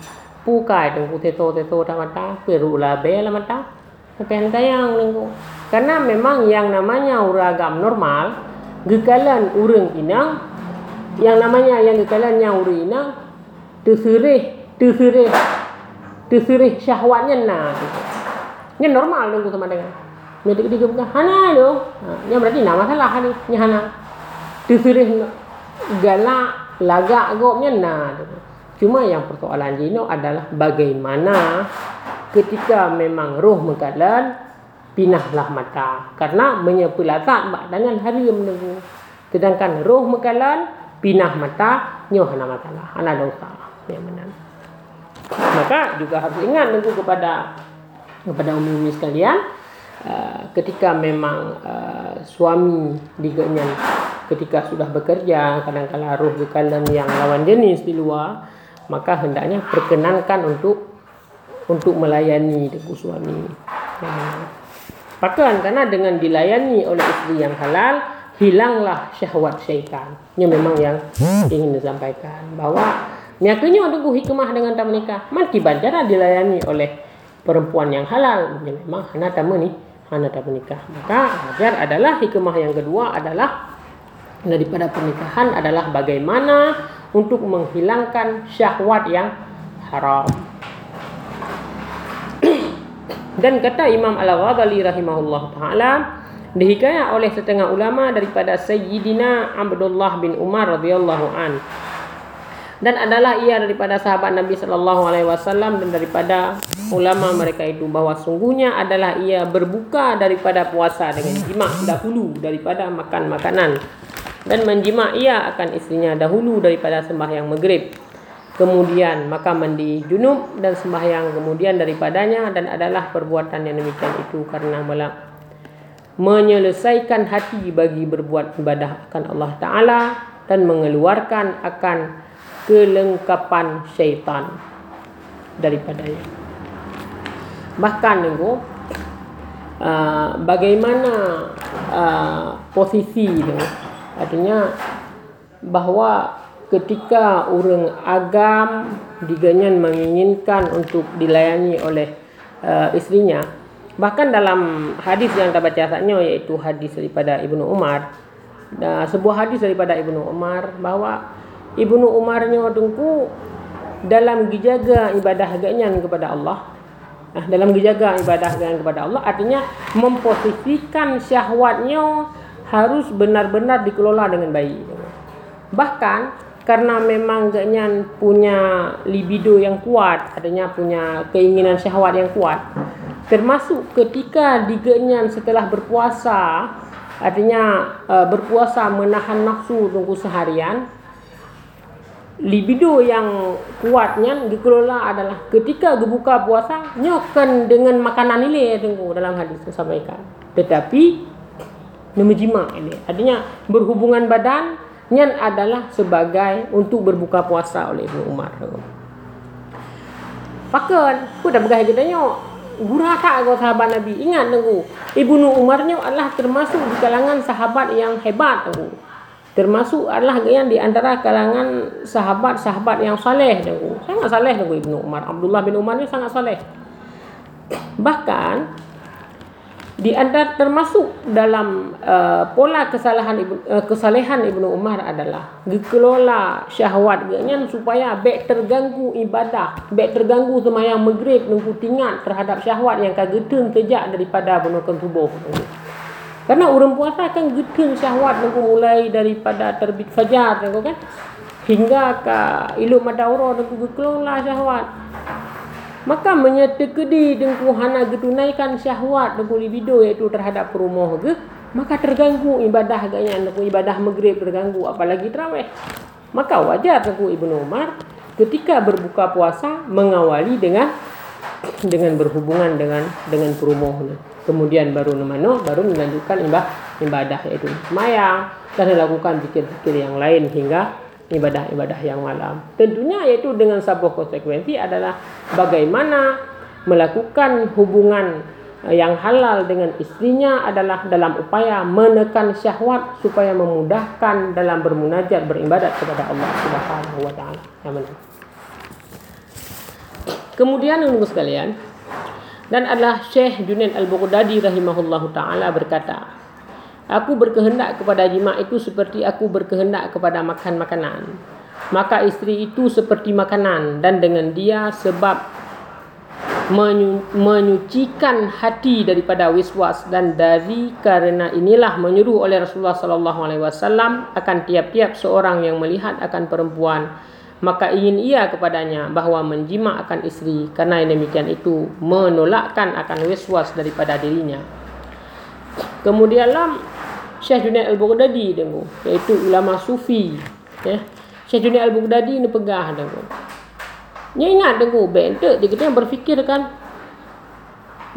Pukai tunggu teso teso tak mata perula bela mata. Pendaya tunggu. Karena memang yang namanya uragam normal gekalan urang inang yang namanya yang gekalan yang urang inang terserih terserih terserih syahwatnya nah ini normal dong sama dengan dia dia bukan hana lo ha, yang berarti nama salah ni ni hana. Terserih galak lagak gopnya nah cuma yang persoalan jino adalah bagaimana ketika memang roh mengkalan pinahlah mata. Karena menyepelatak badan hari menunggu sedangkan roh mekalan pinah mata nyoh hana masalah hana dosa yang benar maka juga harus ingat nunggu kepada kepada umum sekalian uh, ketika memang uh, suami diganya ketika sudah bekerja kadang-kala roh bekalan yang lawan jenis di luar maka hendaknya perkenankan untuk untuk melayani deku suami. Yang Bahkan karena dengan dilayani oleh istri yang halal, hilanglah syahwat syaitan. Ini memang yang ingin disampaikan. Bahawa nyatanya untuk hikmah dengan tak menikah. Mati banjara dilayani oleh perempuan yang halal. Ini memang hana tak ni, hana tak menikah. Maka ajar adalah hikmah yang kedua adalah daripada pernikahan adalah bagaimana untuk menghilangkan syahwat yang haram. Dan kata Imam Al-Ghazali rahimahullah taala dihikayat oleh setengah ulama daripada Sayyidina Abdullah bin Umar radhiyallahu an. Dan adalah ia daripada sahabat Nabi sallallahu alaihi wasallam dan daripada ulama mereka itu bahawa sungguhnya adalah ia berbuka daripada puasa dengan jima dahulu daripada makan makanan dan menjima ia akan istrinya dahulu daripada sembahyang maghrib kemudian maka mandi junub dan sembahyang kemudian daripadanya dan adalah perbuatan yang demikian itu karena malam menyelesaikan hati bagi berbuat ibadah akan Allah Ta'ala dan mengeluarkan akan kelengkapan syaitan daripadanya. Bahkan nunggu uh, bagaimana uh, posisi itu artinya bahawa ketika orang agam diganyan menginginkan untuk dilayani oleh uh, istrinya bahkan dalam hadis yang kita baca saatnya iaitu hadis daripada Ibnu Umar dan sebuah hadis daripada Ibnu Umar bahawa Ibnu Umarnya tungku dalam dijaga ibadah agaknya kepada Allah Nah, dalam dijaga ibadah kepada Allah artinya memposisikan syahwatnya harus benar-benar dikelola dengan baik. Bahkan karena memang genyan punya libido yang kuat, adanya punya keinginan syahwat yang kuat. Termasuk ketika digenyan setelah berpuasa, artinya uh, berpuasa menahan nafsu tunggu seharian, libido yang kuatnya dikelola adalah ketika berbuka puasa nyokan dengan makanan ini tunggu dalam hadis sampaikan. Tetapi nemejima ini, artinya berhubungan badan yang adalah sebagai untuk berbuka puasa oleh Ibnu Umar. Fakir, aku dah bergaya kita nyok. Gurah tak kau sahabat Nabi. Ingat tunggu. Ibnu Umar nyok adalah termasuk di kalangan sahabat yang hebat tunggu. Termasuk adalah yang di antara kalangan sahabat-sahabat yang saleh tunggu. Sangat saleh tunggu Ibnu Umar. Abdullah bin Umar ni sangat saleh. Bahkan di antara termasuk dalam uh, pola kesalahan ibu, uh, kesalehan Ibnu Umar adalah dikelola syahwat dia. Supaya baik terganggu ibadah, baik terganggu semayang maghrib nunggu tingat terhadap syahwat yang kan getun sejak daripada bunuhkan tubuh. Karena orang puasa kan getun syahwat nunggu mulai daripada terbit fajar nunggu kan? Hingga ke ilmu madaurah nunggu dikelola syahwat maka menyetekedi dengku hana getunaikan syahwat dengku libido iaitu terhadap perumoh ke maka terganggu ibadah agaknya dengku ibadah maghrib terganggu apalagi terawih. Maka wajar dengku Ibnu Umar ketika berbuka puasa mengawali dengan dengan berhubungan dengan dengan perumoh kemudian baru nemano baru melanjutkan ibadah ibadah iaitu semayang. Dan lakukan zikir-zikir yang lain hingga ibadah-ibadah yang malam. Tentunya yaitu dengan sebuah konsekuensi adalah bagaimana melakukan hubungan eh, yang halal dengan istrinya adalah dalam upaya menekan syahwat supaya memudahkan dalam bermunajat beribadat kepada Allah Subhanahu wa taala. Kemudian untuk sekalian dan adalah Syekh Junaid Al-Baghdadi rahimahullahu taala berkata, Aku berkehendak kepada jima itu seperti aku berkehendak kepada makan makanan. Maka isteri itu seperti makanan dan dengan dia sebab menyucikan hati daripada wiswas dan dari karena inilah menyuruh oleh Rasulullah sallallahu alaihi wasallam akan tiap-tiap seorang yang melihat akan perempuan maka ingin ia kepadanya bahawa menjima akan isteri karena demikian itu menolakkan akan wiswas daripada dirinya. Kemudianlah Syekh Junaid Al-Baghdadi tengok iaitu ulama sufi ya. Syekh Junaid Al-Baghdadi ni pegah tengok Nya ingat tengok bentuk dia kata berfikir kan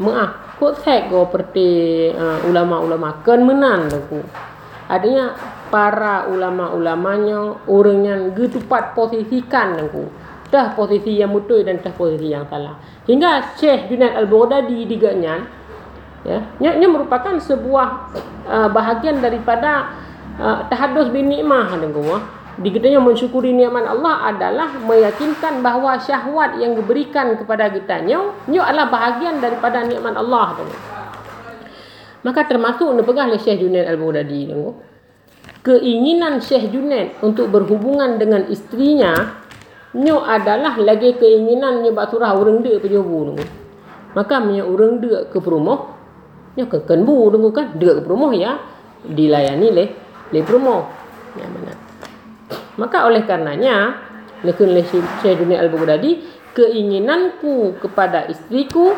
maaf kok saya go perti uh, ulama-ulama kan menan tengok adanya para ulama-ulamanya orang yang getupat posisikan tengok dah posisi yang betul dan dah posisi yang salah. Hingga Syekh Junaid Al-Baghdadi diganya ya ini, ini merupakan sebuah uh, bahagian daripada uh, tahadus bin nikmah dengan Dikatanya mensyukuri nikmat Allah adalah meyakinkan bahawa syahwat yang diberikan kepada kita nyo nyo adalah bahagian daripada nikmat Allah tu. Maka termasuk ni pegah oleh Syekh Junaid Al-Baghdadi tu. Keinginan Syekh Junaid untuk berhubungan dengan istrinya nyo adalah lagi keinginan nyo bak surah urang dia pejobu tu. Maka menyo urang dia ke rumah Ya ke kenbu tunggu kan dekat ke rumah ya dilayani le le rumah. Ya mana. Maka oleh karenanya lekun le Syekh Dunia Al-Baghdadi keinginanku kepada istriku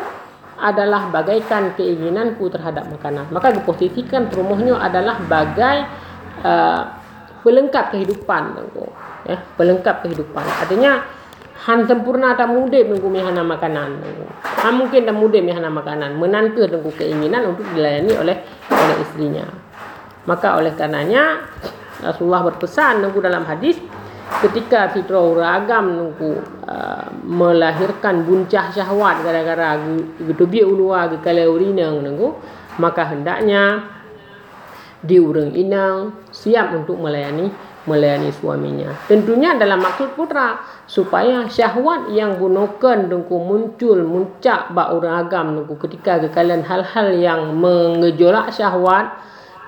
adalah bagaikan keinginanku terhadap makanan. Maka diposisikan rumahnya adalah bagai uh, pelengkap kehidupan. Ya, pelengkap kehidupan. Artinya han sempurna tak mudah menunggu mihana makanan. Han mungkin tak mudah mihana makanan. Menantu tunggu keinginan untuk dilayani oleh oleh istrinya. Maka oleh karenanya Rasulullah berpesan nunggu dalam hadis ketika fitrah ragam nunggu uh, melahirkan buncah syahwat gara-gara gitu biar ulua ke kalau urina nunggu maka hendaknya diurang inang siap untuk melayani melayani suaminya. Tentunya dalam maksud putra supaya syahwat yang gunakan dengku muncul muncak bak orang agam dengku ketika kekalian hal-hal yang mengejolak syahwat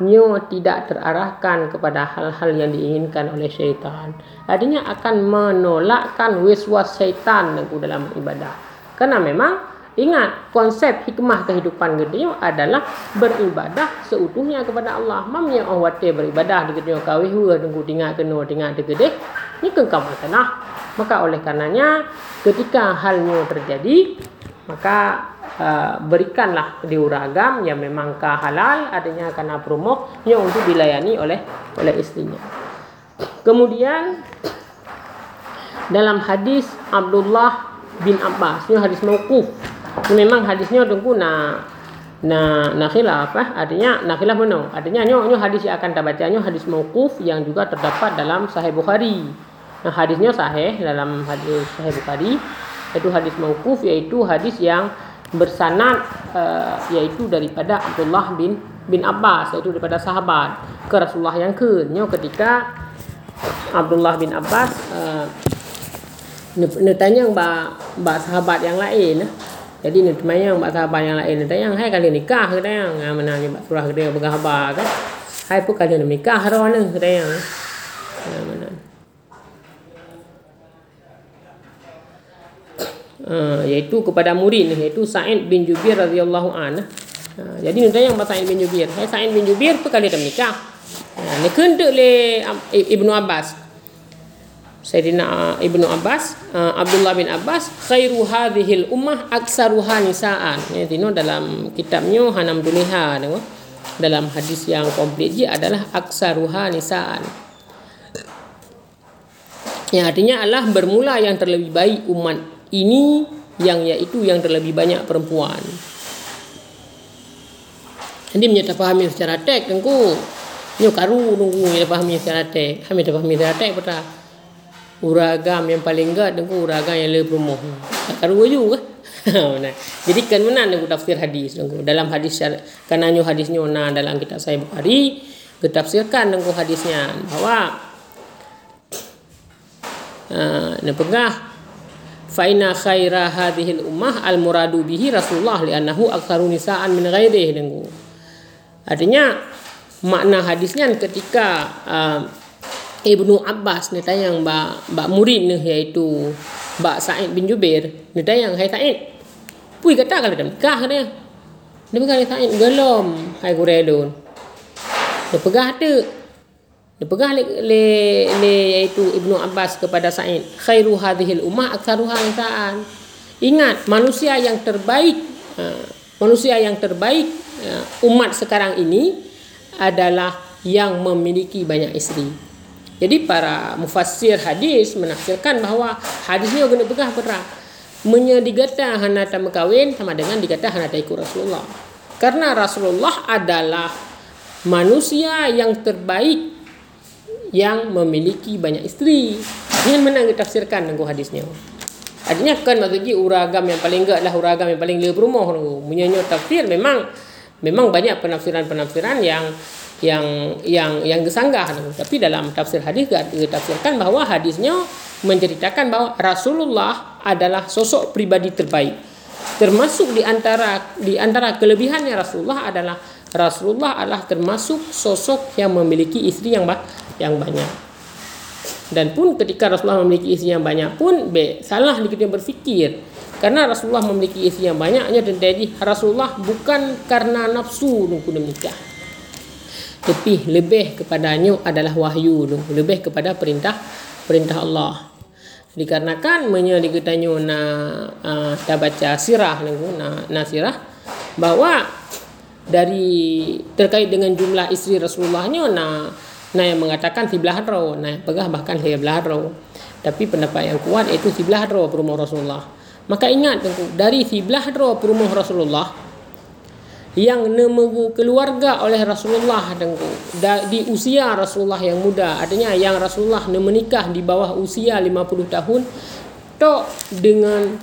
nyo tidak terarahkan kepada hal-hal yang diinginkan oleh syaitan. Artinya akan menolakkan wiswas syaitan dengku dalam ibadah. Karena memang Ingat, konsep hikmah kehidupan gede adalah beribadah seutuhnya kepada Allah. Mam yang orang wate beribadah di gede kawih tunggu tinggal kena tinggal de gede. Ni kan kamu tanah. Maka oleh karenanya ketika halnya terjadi maka uh, berikanlah diuragam yang memang halal adanya karena promo yang untuk dilayani oleh oleh istrinya. Kemudian dalam hadis Abdullah bin Abbas, ini hadis mauquf memang hadisnya tunggu na na na khilaf eh? artinya na khilaf mana artinya nyo nyo hadis yang akan kita baca nyo hadis mauquf yang juga terdapat dalam sahih bukhari nah hadisnya sahih dalam hadis sahih bukhari itu hadis mauquf yaitu hadis yang bersanad uh, yaitu daripada Abdullah bin bin Abbas yaitu daripada sahabat ke Rasulullah yang ke nyo ketika Abdullah bin Abbas nak tanya mbak mbak sahabat yang lain eh? Jadi ni temayang buat sahabat yang lain ni tayang hai kali nikah ke tayang. Ha mana ni buat surah dia berkhabar kan. Hai pun kali ni nikah ro mana ke tayang. Ha mana. Ha, iaitu kepada murid ni iaitu Sa'id bin Jubir radhiyallahu an. Ha, jadi ni tayang Sa'id bin Jubir. Hai Sa'id bin Jubir pun kali dah nikah. Ha, ni kenduk le Ibnu Abbas. Sayyidina Ibnu Abbas uh, Abdullah bin Abbas khairu hadhil ummah aksaruha nisaan. Ya tino dalam kitabnya Hanam Duliha tengok dalam hadis yang komplit je adalah aksaruha nisaan. Yang artinya Allah bermula yang terlebih baik umat ini yang iaitu yang terlebih banyak perempuan. Jadi menyata fahami secara tek tengku nyo karu nunggu dia fahami secara tek kami dah fahami secara tek betul uragam yang paling gad dengan uragam yang lebih rumah. Tak karu juga. Jadi kan mana dengan tafsir hadis. Dengan dalam hadis karena nyu hadisnya na dalam kitab saya Bukhari. Ketafsirkan dengan hadisnya. Bahwa uh, ne pegah. Faina khaira hadhihi ummah al muradu bihi rasulullah li annahu aktsaru nisaan min ghairihi. Dengan artinya makna hadisnya ketika uh, Ibnu Abbas ni tayang ba ba murid ni iaitu ba Sa'id bin Jubair ni tayang hai Sa'id. Pui kata kalau dalam kah dia. Dia pegang Sa'id gelom hai guredun. Dia pegah tu. Dia pegah le, le, le iaitu Ibnu Abbas kepada Sa'id. Khairu hadhil ummah aktsaruha insaan. Ingat manusia yang terbaik ha, manusia yang terbaik ha, umat sekarang ini adalah yang memiliki banyak isteri. Jadi para mufassir hadis menafsirkan bahawa hadisnya guna pegah perang. Menya digata hana tak berkahwin sama dengan digata hana tak ikut Rasulullah. Karena Rasulullah adalah manusia yang terbaik yang memiliki banyak isteri. Ini mana kita tafsirkan dengan hadisnya. Artinya kan maksudnya uragam yang paling enggak lah uragam yang paling lebih rumah. Menyanya tafsir memang memang banyak penafsiran-penafsiran yang yang yang yang disanggah. Tapi dalam tafsir hadis ditafsirkan bahawa hadisnya menceritakan bahawa Rasulullah adalah sosok pribadi terbaik. Termasuk di antara di antara kelebihannya Rasulullah adalah Rasulullah adalah termasuk sosok yang memiliki istri yang yang banyak. Dan pun ketika Rasulullah memiliki istri yang banyak pun be, salah kita berfikir. Karena Rasulullah memiliki istri yang banyaknya dan Rasulullah bukan karena nafsu untuk menikah tapi lebih kepadanya adalah wahyu lebih kepada perintah perintah Allah. Dikarenakan menya diketanya na uh, dah baca sirah na na sirah bahawa dari terkait dengan jumlah isteri Rasulullahnya na na yang mengatakan siblah ro na pegah bahkan saya belah ro tapi pendapat yang kuat itu siblah ro perumah Rasulullah. Maka ingat dari siblah ro perumah Rasulullah yang nemegu keluarga oleh Rasulullah dengku di usia Rasulullah yang muda. Artinya yang Rasulullah menikah di bawah usia 50 tahun tok dengan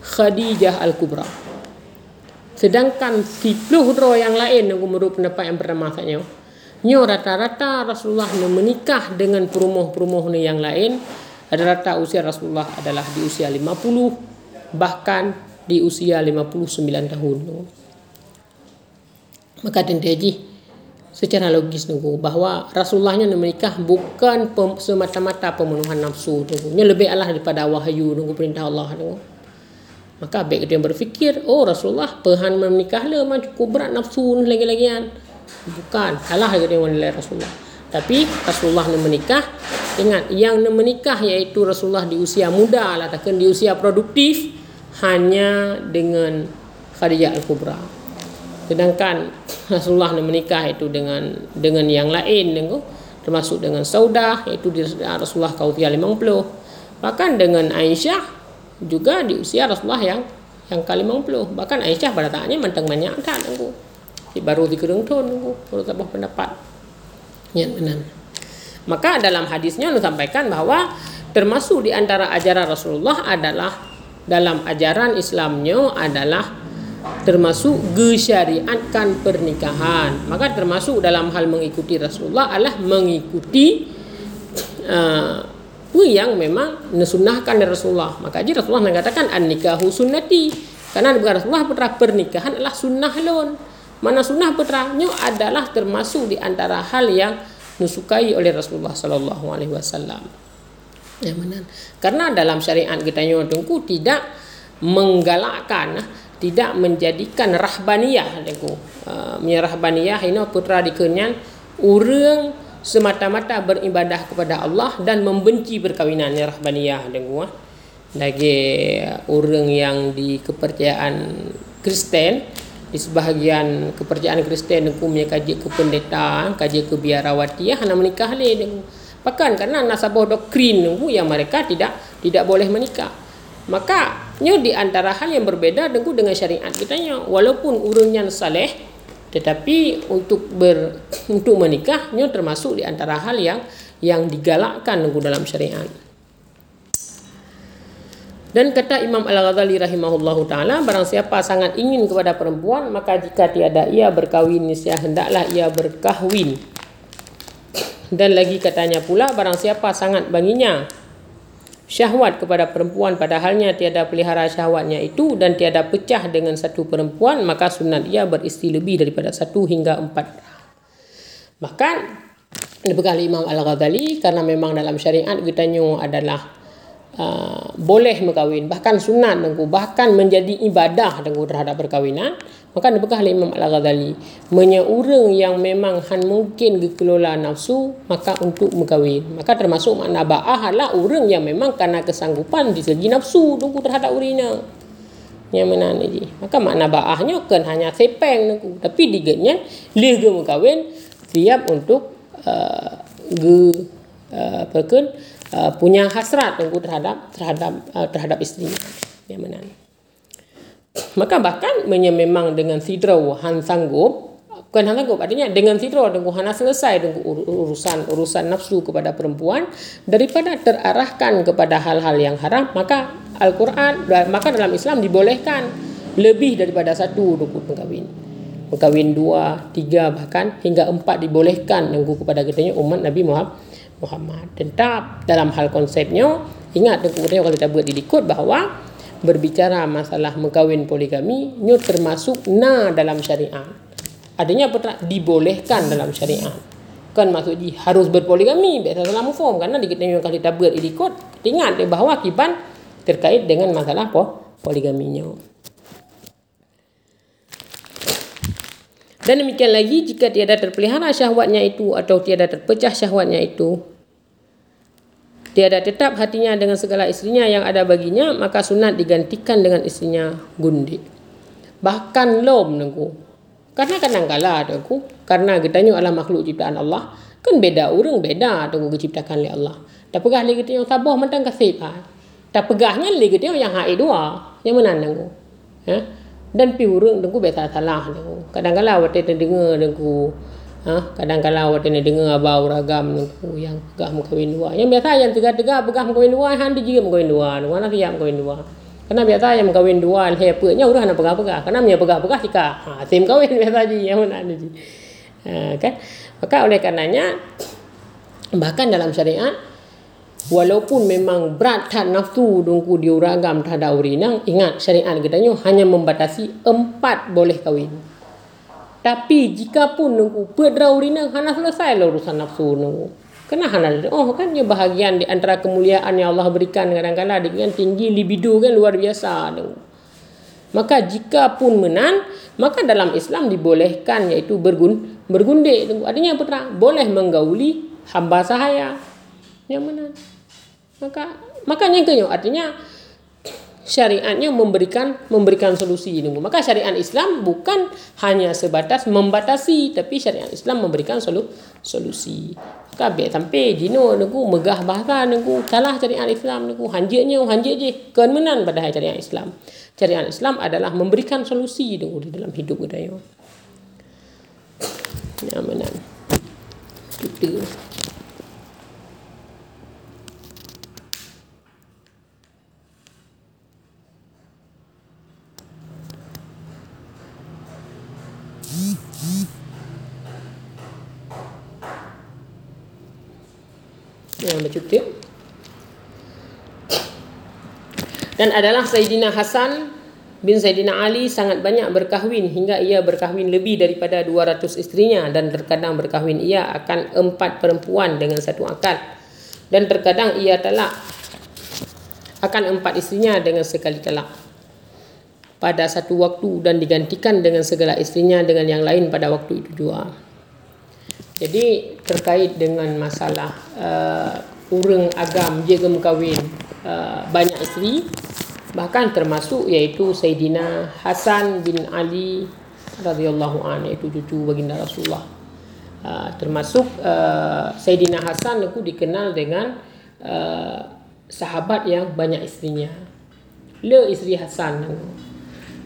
Khadijah Al-Kubra. Sedangkan 10 ro yang lain yang menurut pendapat yang pertama katanya nyo rata-rata Rasulullah menikah dengan perumuh-perumuh yang lain. Rata-rata usia Rasulullah adalah di usia 50 bahkan di usia 59 tahun maka tentu secara logis nunggu bahawa Rasulullahnya menikah bukan semata-mata pemenuhan nafsu nunggu. Ini lebih Allah daripada wahyu nunggu perintah Allah nunggu. Maka baik dia berfikir, oh Rasulullah pehan menikah lah macam berat nafsu lagi-lagi kan. Bukan, kalah dia menilai Rasulullah. Tapi Rasulullah ni menikah, ingat yang menikah iaitu Rasulullah di usia muda lah, takkan di usia produktif hanya dengan Khadijah Al-Kubra. Sedangkan Rasulullah menikah itu dengan dengan yang lain dengan termasuk dengan Saudah iaitu di Rasulullah kau usia 50. Bahkan dengan Aisyah juga di usia Rasulullah yang yang kali 50. Bahkan Aisyah pada tanya mantang banyak nunggu. Si baru di kerung tu nunggu baru tak pendapat. Ya benar. Maka dalam hadisnya Nabi sampaikan bahawa termasuk di antara ajaran Rasulullah adalah dalam ajaran Islamnya adalah termasuk gesyariatkan pernikahan. Maka termasuk dalam hal mengikuti Rasulullah adalah mengikuti uh, yang memang nesunahkan dari Rasulullah. Maka jadi Rasulullah mengatakan an nikahu sunnati karena Rasulullah putra pernikahan adalah sunnah lon mana sunnah putranya adalah termasuk di antara hal yang disukai oleh Rasulullah sallallahu alaihi wasallam. Ya benar. Karena dalam syariat kita tidak menggalakkan tidak menjadikan rahbaniyah aku uh, rahbaniyah ini putra dikenyan orang semata-mata beribadah kepada Allah dan membenci perkahwinan ya rahbaniyah dengan lagi orang yang di kepercayaan Kristen di sebahagian kepercayaan Kristen dengan punya kaji kependeta kaji kebiarawati ya hanya menikah dengan bahkan karena nasabah doktrin yang mereka tidak tidak boleh menikah. Maka nyo di antara hal yang berbeda dengan dengan syariat kita walaupun urungnya saleh tetapi untuk ber untuk menikah ini termasuk di antara hal yang yang digalakkan dalam syariat. Dan kata Imam Al-Ghazali rahimahullah taala barang siapa sangat ingin kepada perempuan maka jika tiada ia berkahwin niscaya hendaklah ia berkahwin. Dan lagi katanya pula barang siapa sangat baginya syahwat kepada perempuan padahalnya tiada pelihara syahwatnya itu dan tiada pecah dengan satu perempuan maka sunat ia beristri lebih daripada satu hingga empat maka dipegang Imam Al-Ghazali karena memang dalam syariat kita adalah uh, boleh berkahwin. Bahkan sunat dengku bahkan menjadi ibadah dengku terhadap perkahwinan maka oleh Imam Al-Ghazali menyeurang yang memang han mungkin dikelola nafsu maka untuk berkahwin. Maka termasuk makna ba'ah adalah orang yang memang karena kesanggupan di segi nafsu dengku terhadap urina yang mana ni maka makna ba'ahnya kan hanya sepeng dengku tapi digetnya leh ge berkahwin siap untuk uh, ge uh, kan Uh, punya hasrat tunggu terhadap terhadap uh, terhadap isteri. Yang mana maka bahkan memang dengan sidraw han sanggup bukan han sanggup artinya dengan sidraw tunggu han selesai tunggu urusan urusan nafsu kepada perempuan daripada terarahkan kepada hal-hal yang haram maka Al-Quran maka dalam Islam dibolehkan lebih daripada satu tunggu pengkawin pengkawin dua, tiga bahkan hingga empat dibolehkan tunggu kepada katanya umat Nabi Muhammad Muhammad. Tetap dalam hal konsepnya, ingat kemudian kalau kita buat di kod bahawa berbicara masalah mengkawin poligami, ini termasuk na dalam syariat. Adanya apa dibolehkan dalam syariat. Kan maksudnya harus berpoligami, biasa salah mufum. Karena di kita kita buat di kod, ingat bahawa kiban terkait dengan masalah po, poligaminya. Dan demikian lagi jika tiada terpelihara syahwatnya itu atau tiada terpecah syahwatnya itu tiada tetap hatinya dengan segala istrinya yang ada baginya maka sunat digantikan dengan istrinya gundi bahkan lom nengku karena kadang kala nengku karena ni adalah makhluk ciptaan Allah kan beda orang beda tunggu diciptakan oleh Allah. Tak pegah lagi yang tabah mentang kasih. Pa tak pegahnya lagi kita yang hai dua yang mana nengku ya dan pi orang nengku beta salah nengku kadang kala waktu dengar nengku Ha? Kadang-kadang awak kena dengar abau ragam nunggu yang pegah mengkawin dua. Yang biasa yang tegak-tegak pegah mengkawin dua, yang juga mengkawin dua. Mana siap mengkawin dua. Karena biasa yang mengkawin dua, yang nya udah nak pegah-pegah. Karena punya pegah-pegah jika ha, sim kawin biasa je. Yang mana ni? Ha, kan? Maka oleh karenanya, bahkan dalam syariat, walaupun memang berat tak nafsu dungku diuragam terhadap urinang, ingat syariat kita hanya membatasi empat boleh kawin. Tapi jika pun nunggu berdraurina hana selesai lah urusan nafsu nunggu. Kena hana oh kan dia bahagian di antara kemuliaan yang Allah berikan kadang-kadang dengan tinggi libido kan luar biasa nunggu. Maka jika pun menan, maka dalam Islam dibolehkan iaitu bergun bergundik nunggu. Artinya apa tak? Boleh menggauli hamba sahaya. Yang mana? Maka makanya kenyo artinya syariatnya memberikan memberikan solusi ini. Maka syariat Islam bukan hanya sebatas membatasi tapi syariat Islam memberikan solu, solusi. Maka biar sampai jino nunggu megah bahasa nunggu salah syariat Islam nunggu hanjanya hanjak je kemenan pada syariat Islam. Syariat Islam adalah memberikan solusi nunggu di dalam hidup kita. Ya, menan. Itu. yang bercuti dan adalah Sayyidina Hasan bin Sayyidina Ali sangat banyak berkahwin hingga ia berkahwin lebih daripada 200 istrinya dan terkadang berkahwin ia akan empat perempuan dengan satu akad dan terkadang ia talak akan empat istrinya dengan sekali talak pada satu waktu dan digantikan dengan segala istrinya dengan yang lain pada waktu itu juga. Jadi terkait dengan masalah uh, urang agam je gem kahwin uh, banyak isteri bahkan termasuk iaitu Sayyidina Hasan bin Ali radhiyallahu anhu iaitu cucu baginda Rasulullah. Uh, termasuk uh, Sayyidina Hasan aku dikenal dengan uh, sahabat yang banyak isterinya. Le isteri Hasan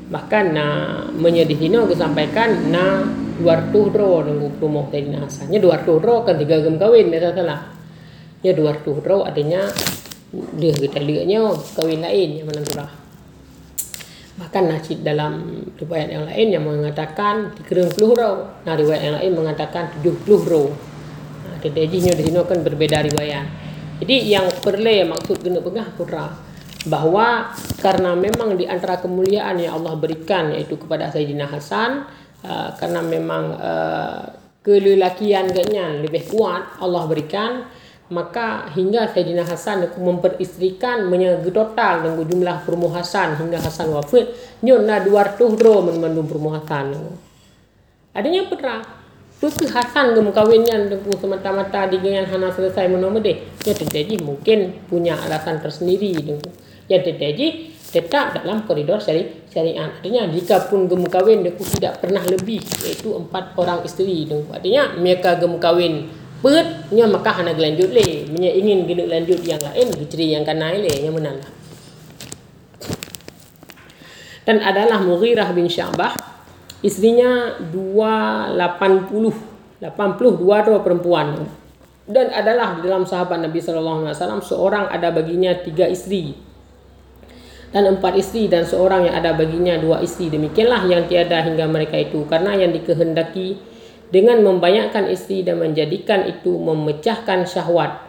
Bahkan na menyedihino kesampaikan na dua ratus ro nunggu rumah tadi nasanya dua ratus ro kan tiga gem kawin biasa salah ya dua ratus ro adanya dia kita lihatnya kawin lain yang mana surah bahkan nasib dalam riwayat yang lain yang mengatakan tiga puluh ro nah riwayat yang lain mengatakan tujuh puluh ro nah, jadi di sini kan berbeda riwayat. Jadi yang perlu yang maksud kena pegah putra bahawa karena memang di antara kemuliaan yang Allah berikan iaitu kepada Sayyidina Hasan uh, karena memang uh, kelelakian lebih kuat Allah berikan maka hingga Sayyidina Hasan aku memperistrikan menyegi total dengan jumlah perumuh Hasan hingga Hasan wafat nyon na 200 ro menmandung perumuh Hasan adanya putra Putu Hasan gem kawinnya dengan semata-mata dengan hana selesai menomor deh. Ya terjadi mungkin punya alasan tersendiri dengan yang terjadi tetap dalam koridor syari syariat. Artinya jika pun gemuk kahwin dia tidak pernah lebih iaitu empat orang isteri. Artinya mereka gemuk kahwin perutnya maka hanya lanjut le. Mereka ingin gena lanjut yang lain isteri yang kanai le yang menang. Dan adalah Mughirah bin Syabah isterinya 280 82 dua perempuan dan adalah dalam sahabat Nabi wasallam seorang ada baginya tiga isteri dan empat isteri dan seorang yang ada baginya dua isteri. Demikianlah yang tiada hingga mereka itu. Karena yang dikehendaki dengan membanyakkan isteri dan menjadikan itu memecahkan syahwat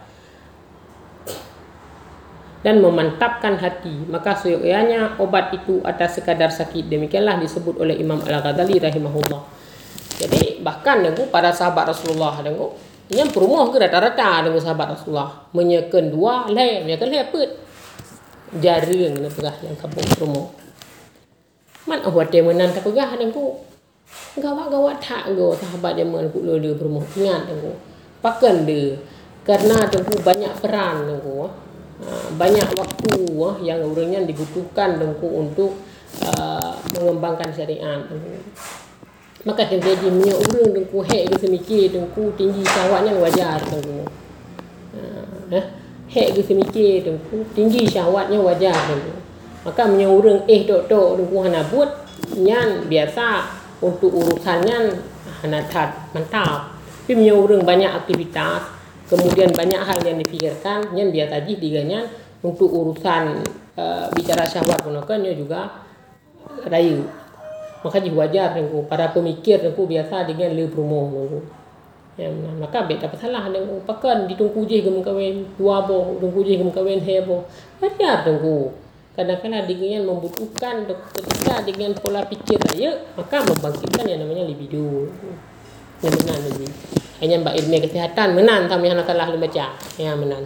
dan memantapkan hati. Maka seyogyanya obat itu atas sekadar sakit. Demikianlah disebut oleh Imam Al-Ghazali rahimahullah. Jadi bahkan dengan para sahabat Rasulullah dengan yang perumah ke rata-rata dengan sahabat Rasulullah. Menyekan dua, leh, menyekan lepet jaring na pegah yang kampung promo man awat dia menan tak pegah ku gawat-gawat tak go? Sahabat dia men ku lulu promo ingat aku pakan dia. Karena tu banyak peran aku ha, banyak waktu yang orangnya dibutuhkan dengku untuk uh, mengembangkan syariat maka terjadi punya orang dengku hek dia semikir dengku tinggi syawatnya wajar dengku uh, eh hek ke semikir tu tinggi syahwatnya wajar tu maka menyurung eh dok dok tu hana buat nyan biasa untuk urusannya hana tat mantap tapi menyurung banyak aktivitas kemudian banyak hal yang dipikirkan nyan biasa ji diganya untuk urusan uh, bicara syahwat pun kan juga rayu maka ji wajar tu para pemikir tu biasa dengan le promo. Tu yang maka bet apa salah dengan pakan ditunggu je ke kawin dua bo tunggu je ke kawin hebo wajar tunggu kadang-kadang dengan membutuhkan ketika dengan pola pikir raya maka membangkitkan yang namanya libido. Yang menang lagi. Hanya mbak ilmu kesihatan menang sama yang salah baca yang menang.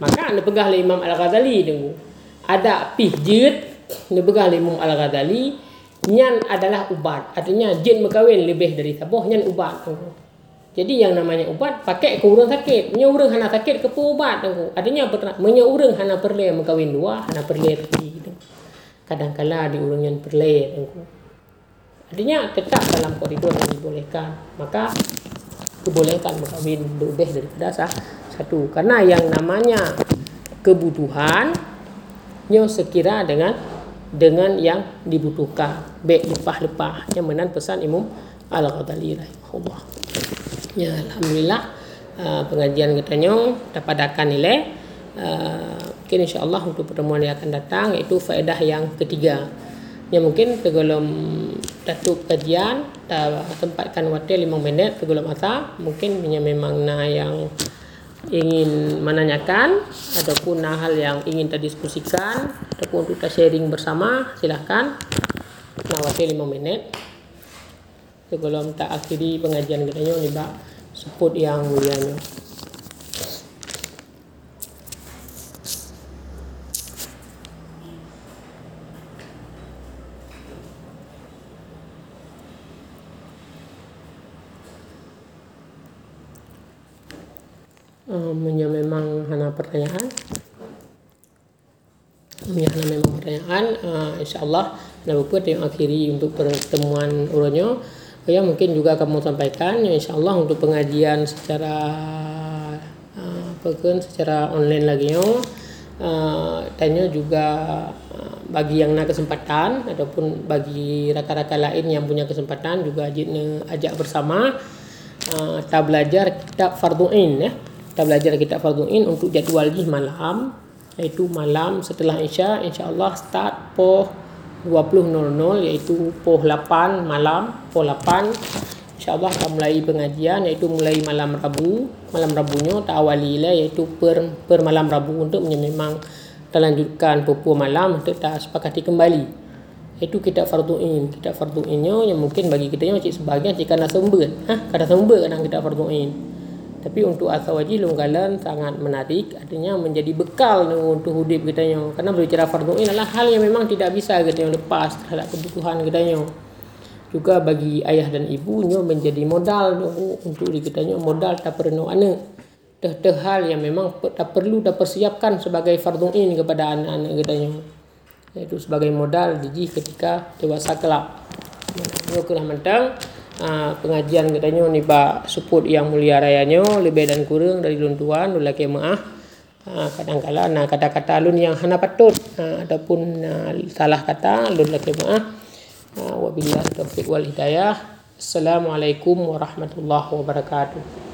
Maka anda pegang oleh Imam Al-Ghazali tunggu ada pijit anda pegang oleh Imam Al-Ghazali nyan adalah ubat. Artinya jin berkahwin lebih dari sabuh nyan ubat jadi yang namanya ubat pakai ke orang sakit. Punya orang hana sakit ke ubat tu. Adanya punya orang hana perlu yang dua, hana perlu lagi gitu. Kadang-kala di orang yang perlu tu. Adanya tetap dalam koridor yang dibolehkan. Maka kebolehkan berkahwin lebih daripada sah satu. Karena yang namanya kebutuhan nyo sekira dengan dengan yang dibutuhkan. Baik lepah-lepah. Yang menan pesan Imam Al-Ghazali rahimahullah. Ya, Alhamdulillah uh, pengajian kita nyong akan nilai. Uh, mungkin insyaAllah untuk pertemuan yang akan datang iaitu faedah yang ketiga. Ya mungkin sebelum tutup kajian, kita tempatkan waktu lima minit sebelum masa. Mungkin hanya memang na yang ingin menanyakan ataupun hal yang ingin kita diskusikan ataupun kita sharing bersama silahkan nah waktu lima sebelum tak akhiri pengajian kita ni bak sebut yang mulianya. Um, memang hana pertanyaan. Yang memang pertanyaan. Uh, insyaallah nak buat yang akhiri untuk pertemuan uronyo ya mungkin juga kamu sampaikan ya insyaallah untuk pengajian secara uh, apa kan secara online lagi yo tanya juga uh, bagi yang nak kesempatan ataupun bagi rakan-rakan lain yang punya kesempatan juga ajak bersama. Kita belajar kitab fardu'in ya. Kita belajar kitab fardu'in untuk jadual di malam. Iaitu malam setelah Isya insya-Allah start po 20.00 iaitu po 8 malam po 8 insya-Allah akan mulai pengajian iaitu mulai malam Rabu. Malam Rabunya tak awali lah iaitu per per malam Rabu untuk memang terlanjutkan pupu malam untuk tak sepakati kembali. Itu kita fardu'in kita fardu'innya yang mungkin bagi kita yang cik sebagian jika nak sumber ha? Kada sumber kadang kita fardu'in tapi untuk asawaji lunggalan sangat menarik. Artinya menjadi bekal untuk hidup kita yang karena berbicara fardu ini adalah hal yang memang tidak bisa kita yang lepas terhadap kebutuhan kita yang juga bagi ayah dan ibunya menjadi modal untuk kita yang modal tak perlu anak. Teh hal yang memang tak perlu tak persiapkan sebagai fardu ini kepada anak-anak kita yang itu sebagai modal di ketika dewasa kelak. Yo kurang mentang Ah, pengajian katanya ni ba support yang mulia rayanya lebih dan kurang dari luntuan dulu ke maah uh, kadang-kala nah kata-kata lun yang hana patut. Uh, ataupun salah kata lun laki maah uh, wabillahi taufiq wal hidayah. Assalamualaikum warahmatullahi wabarakatuh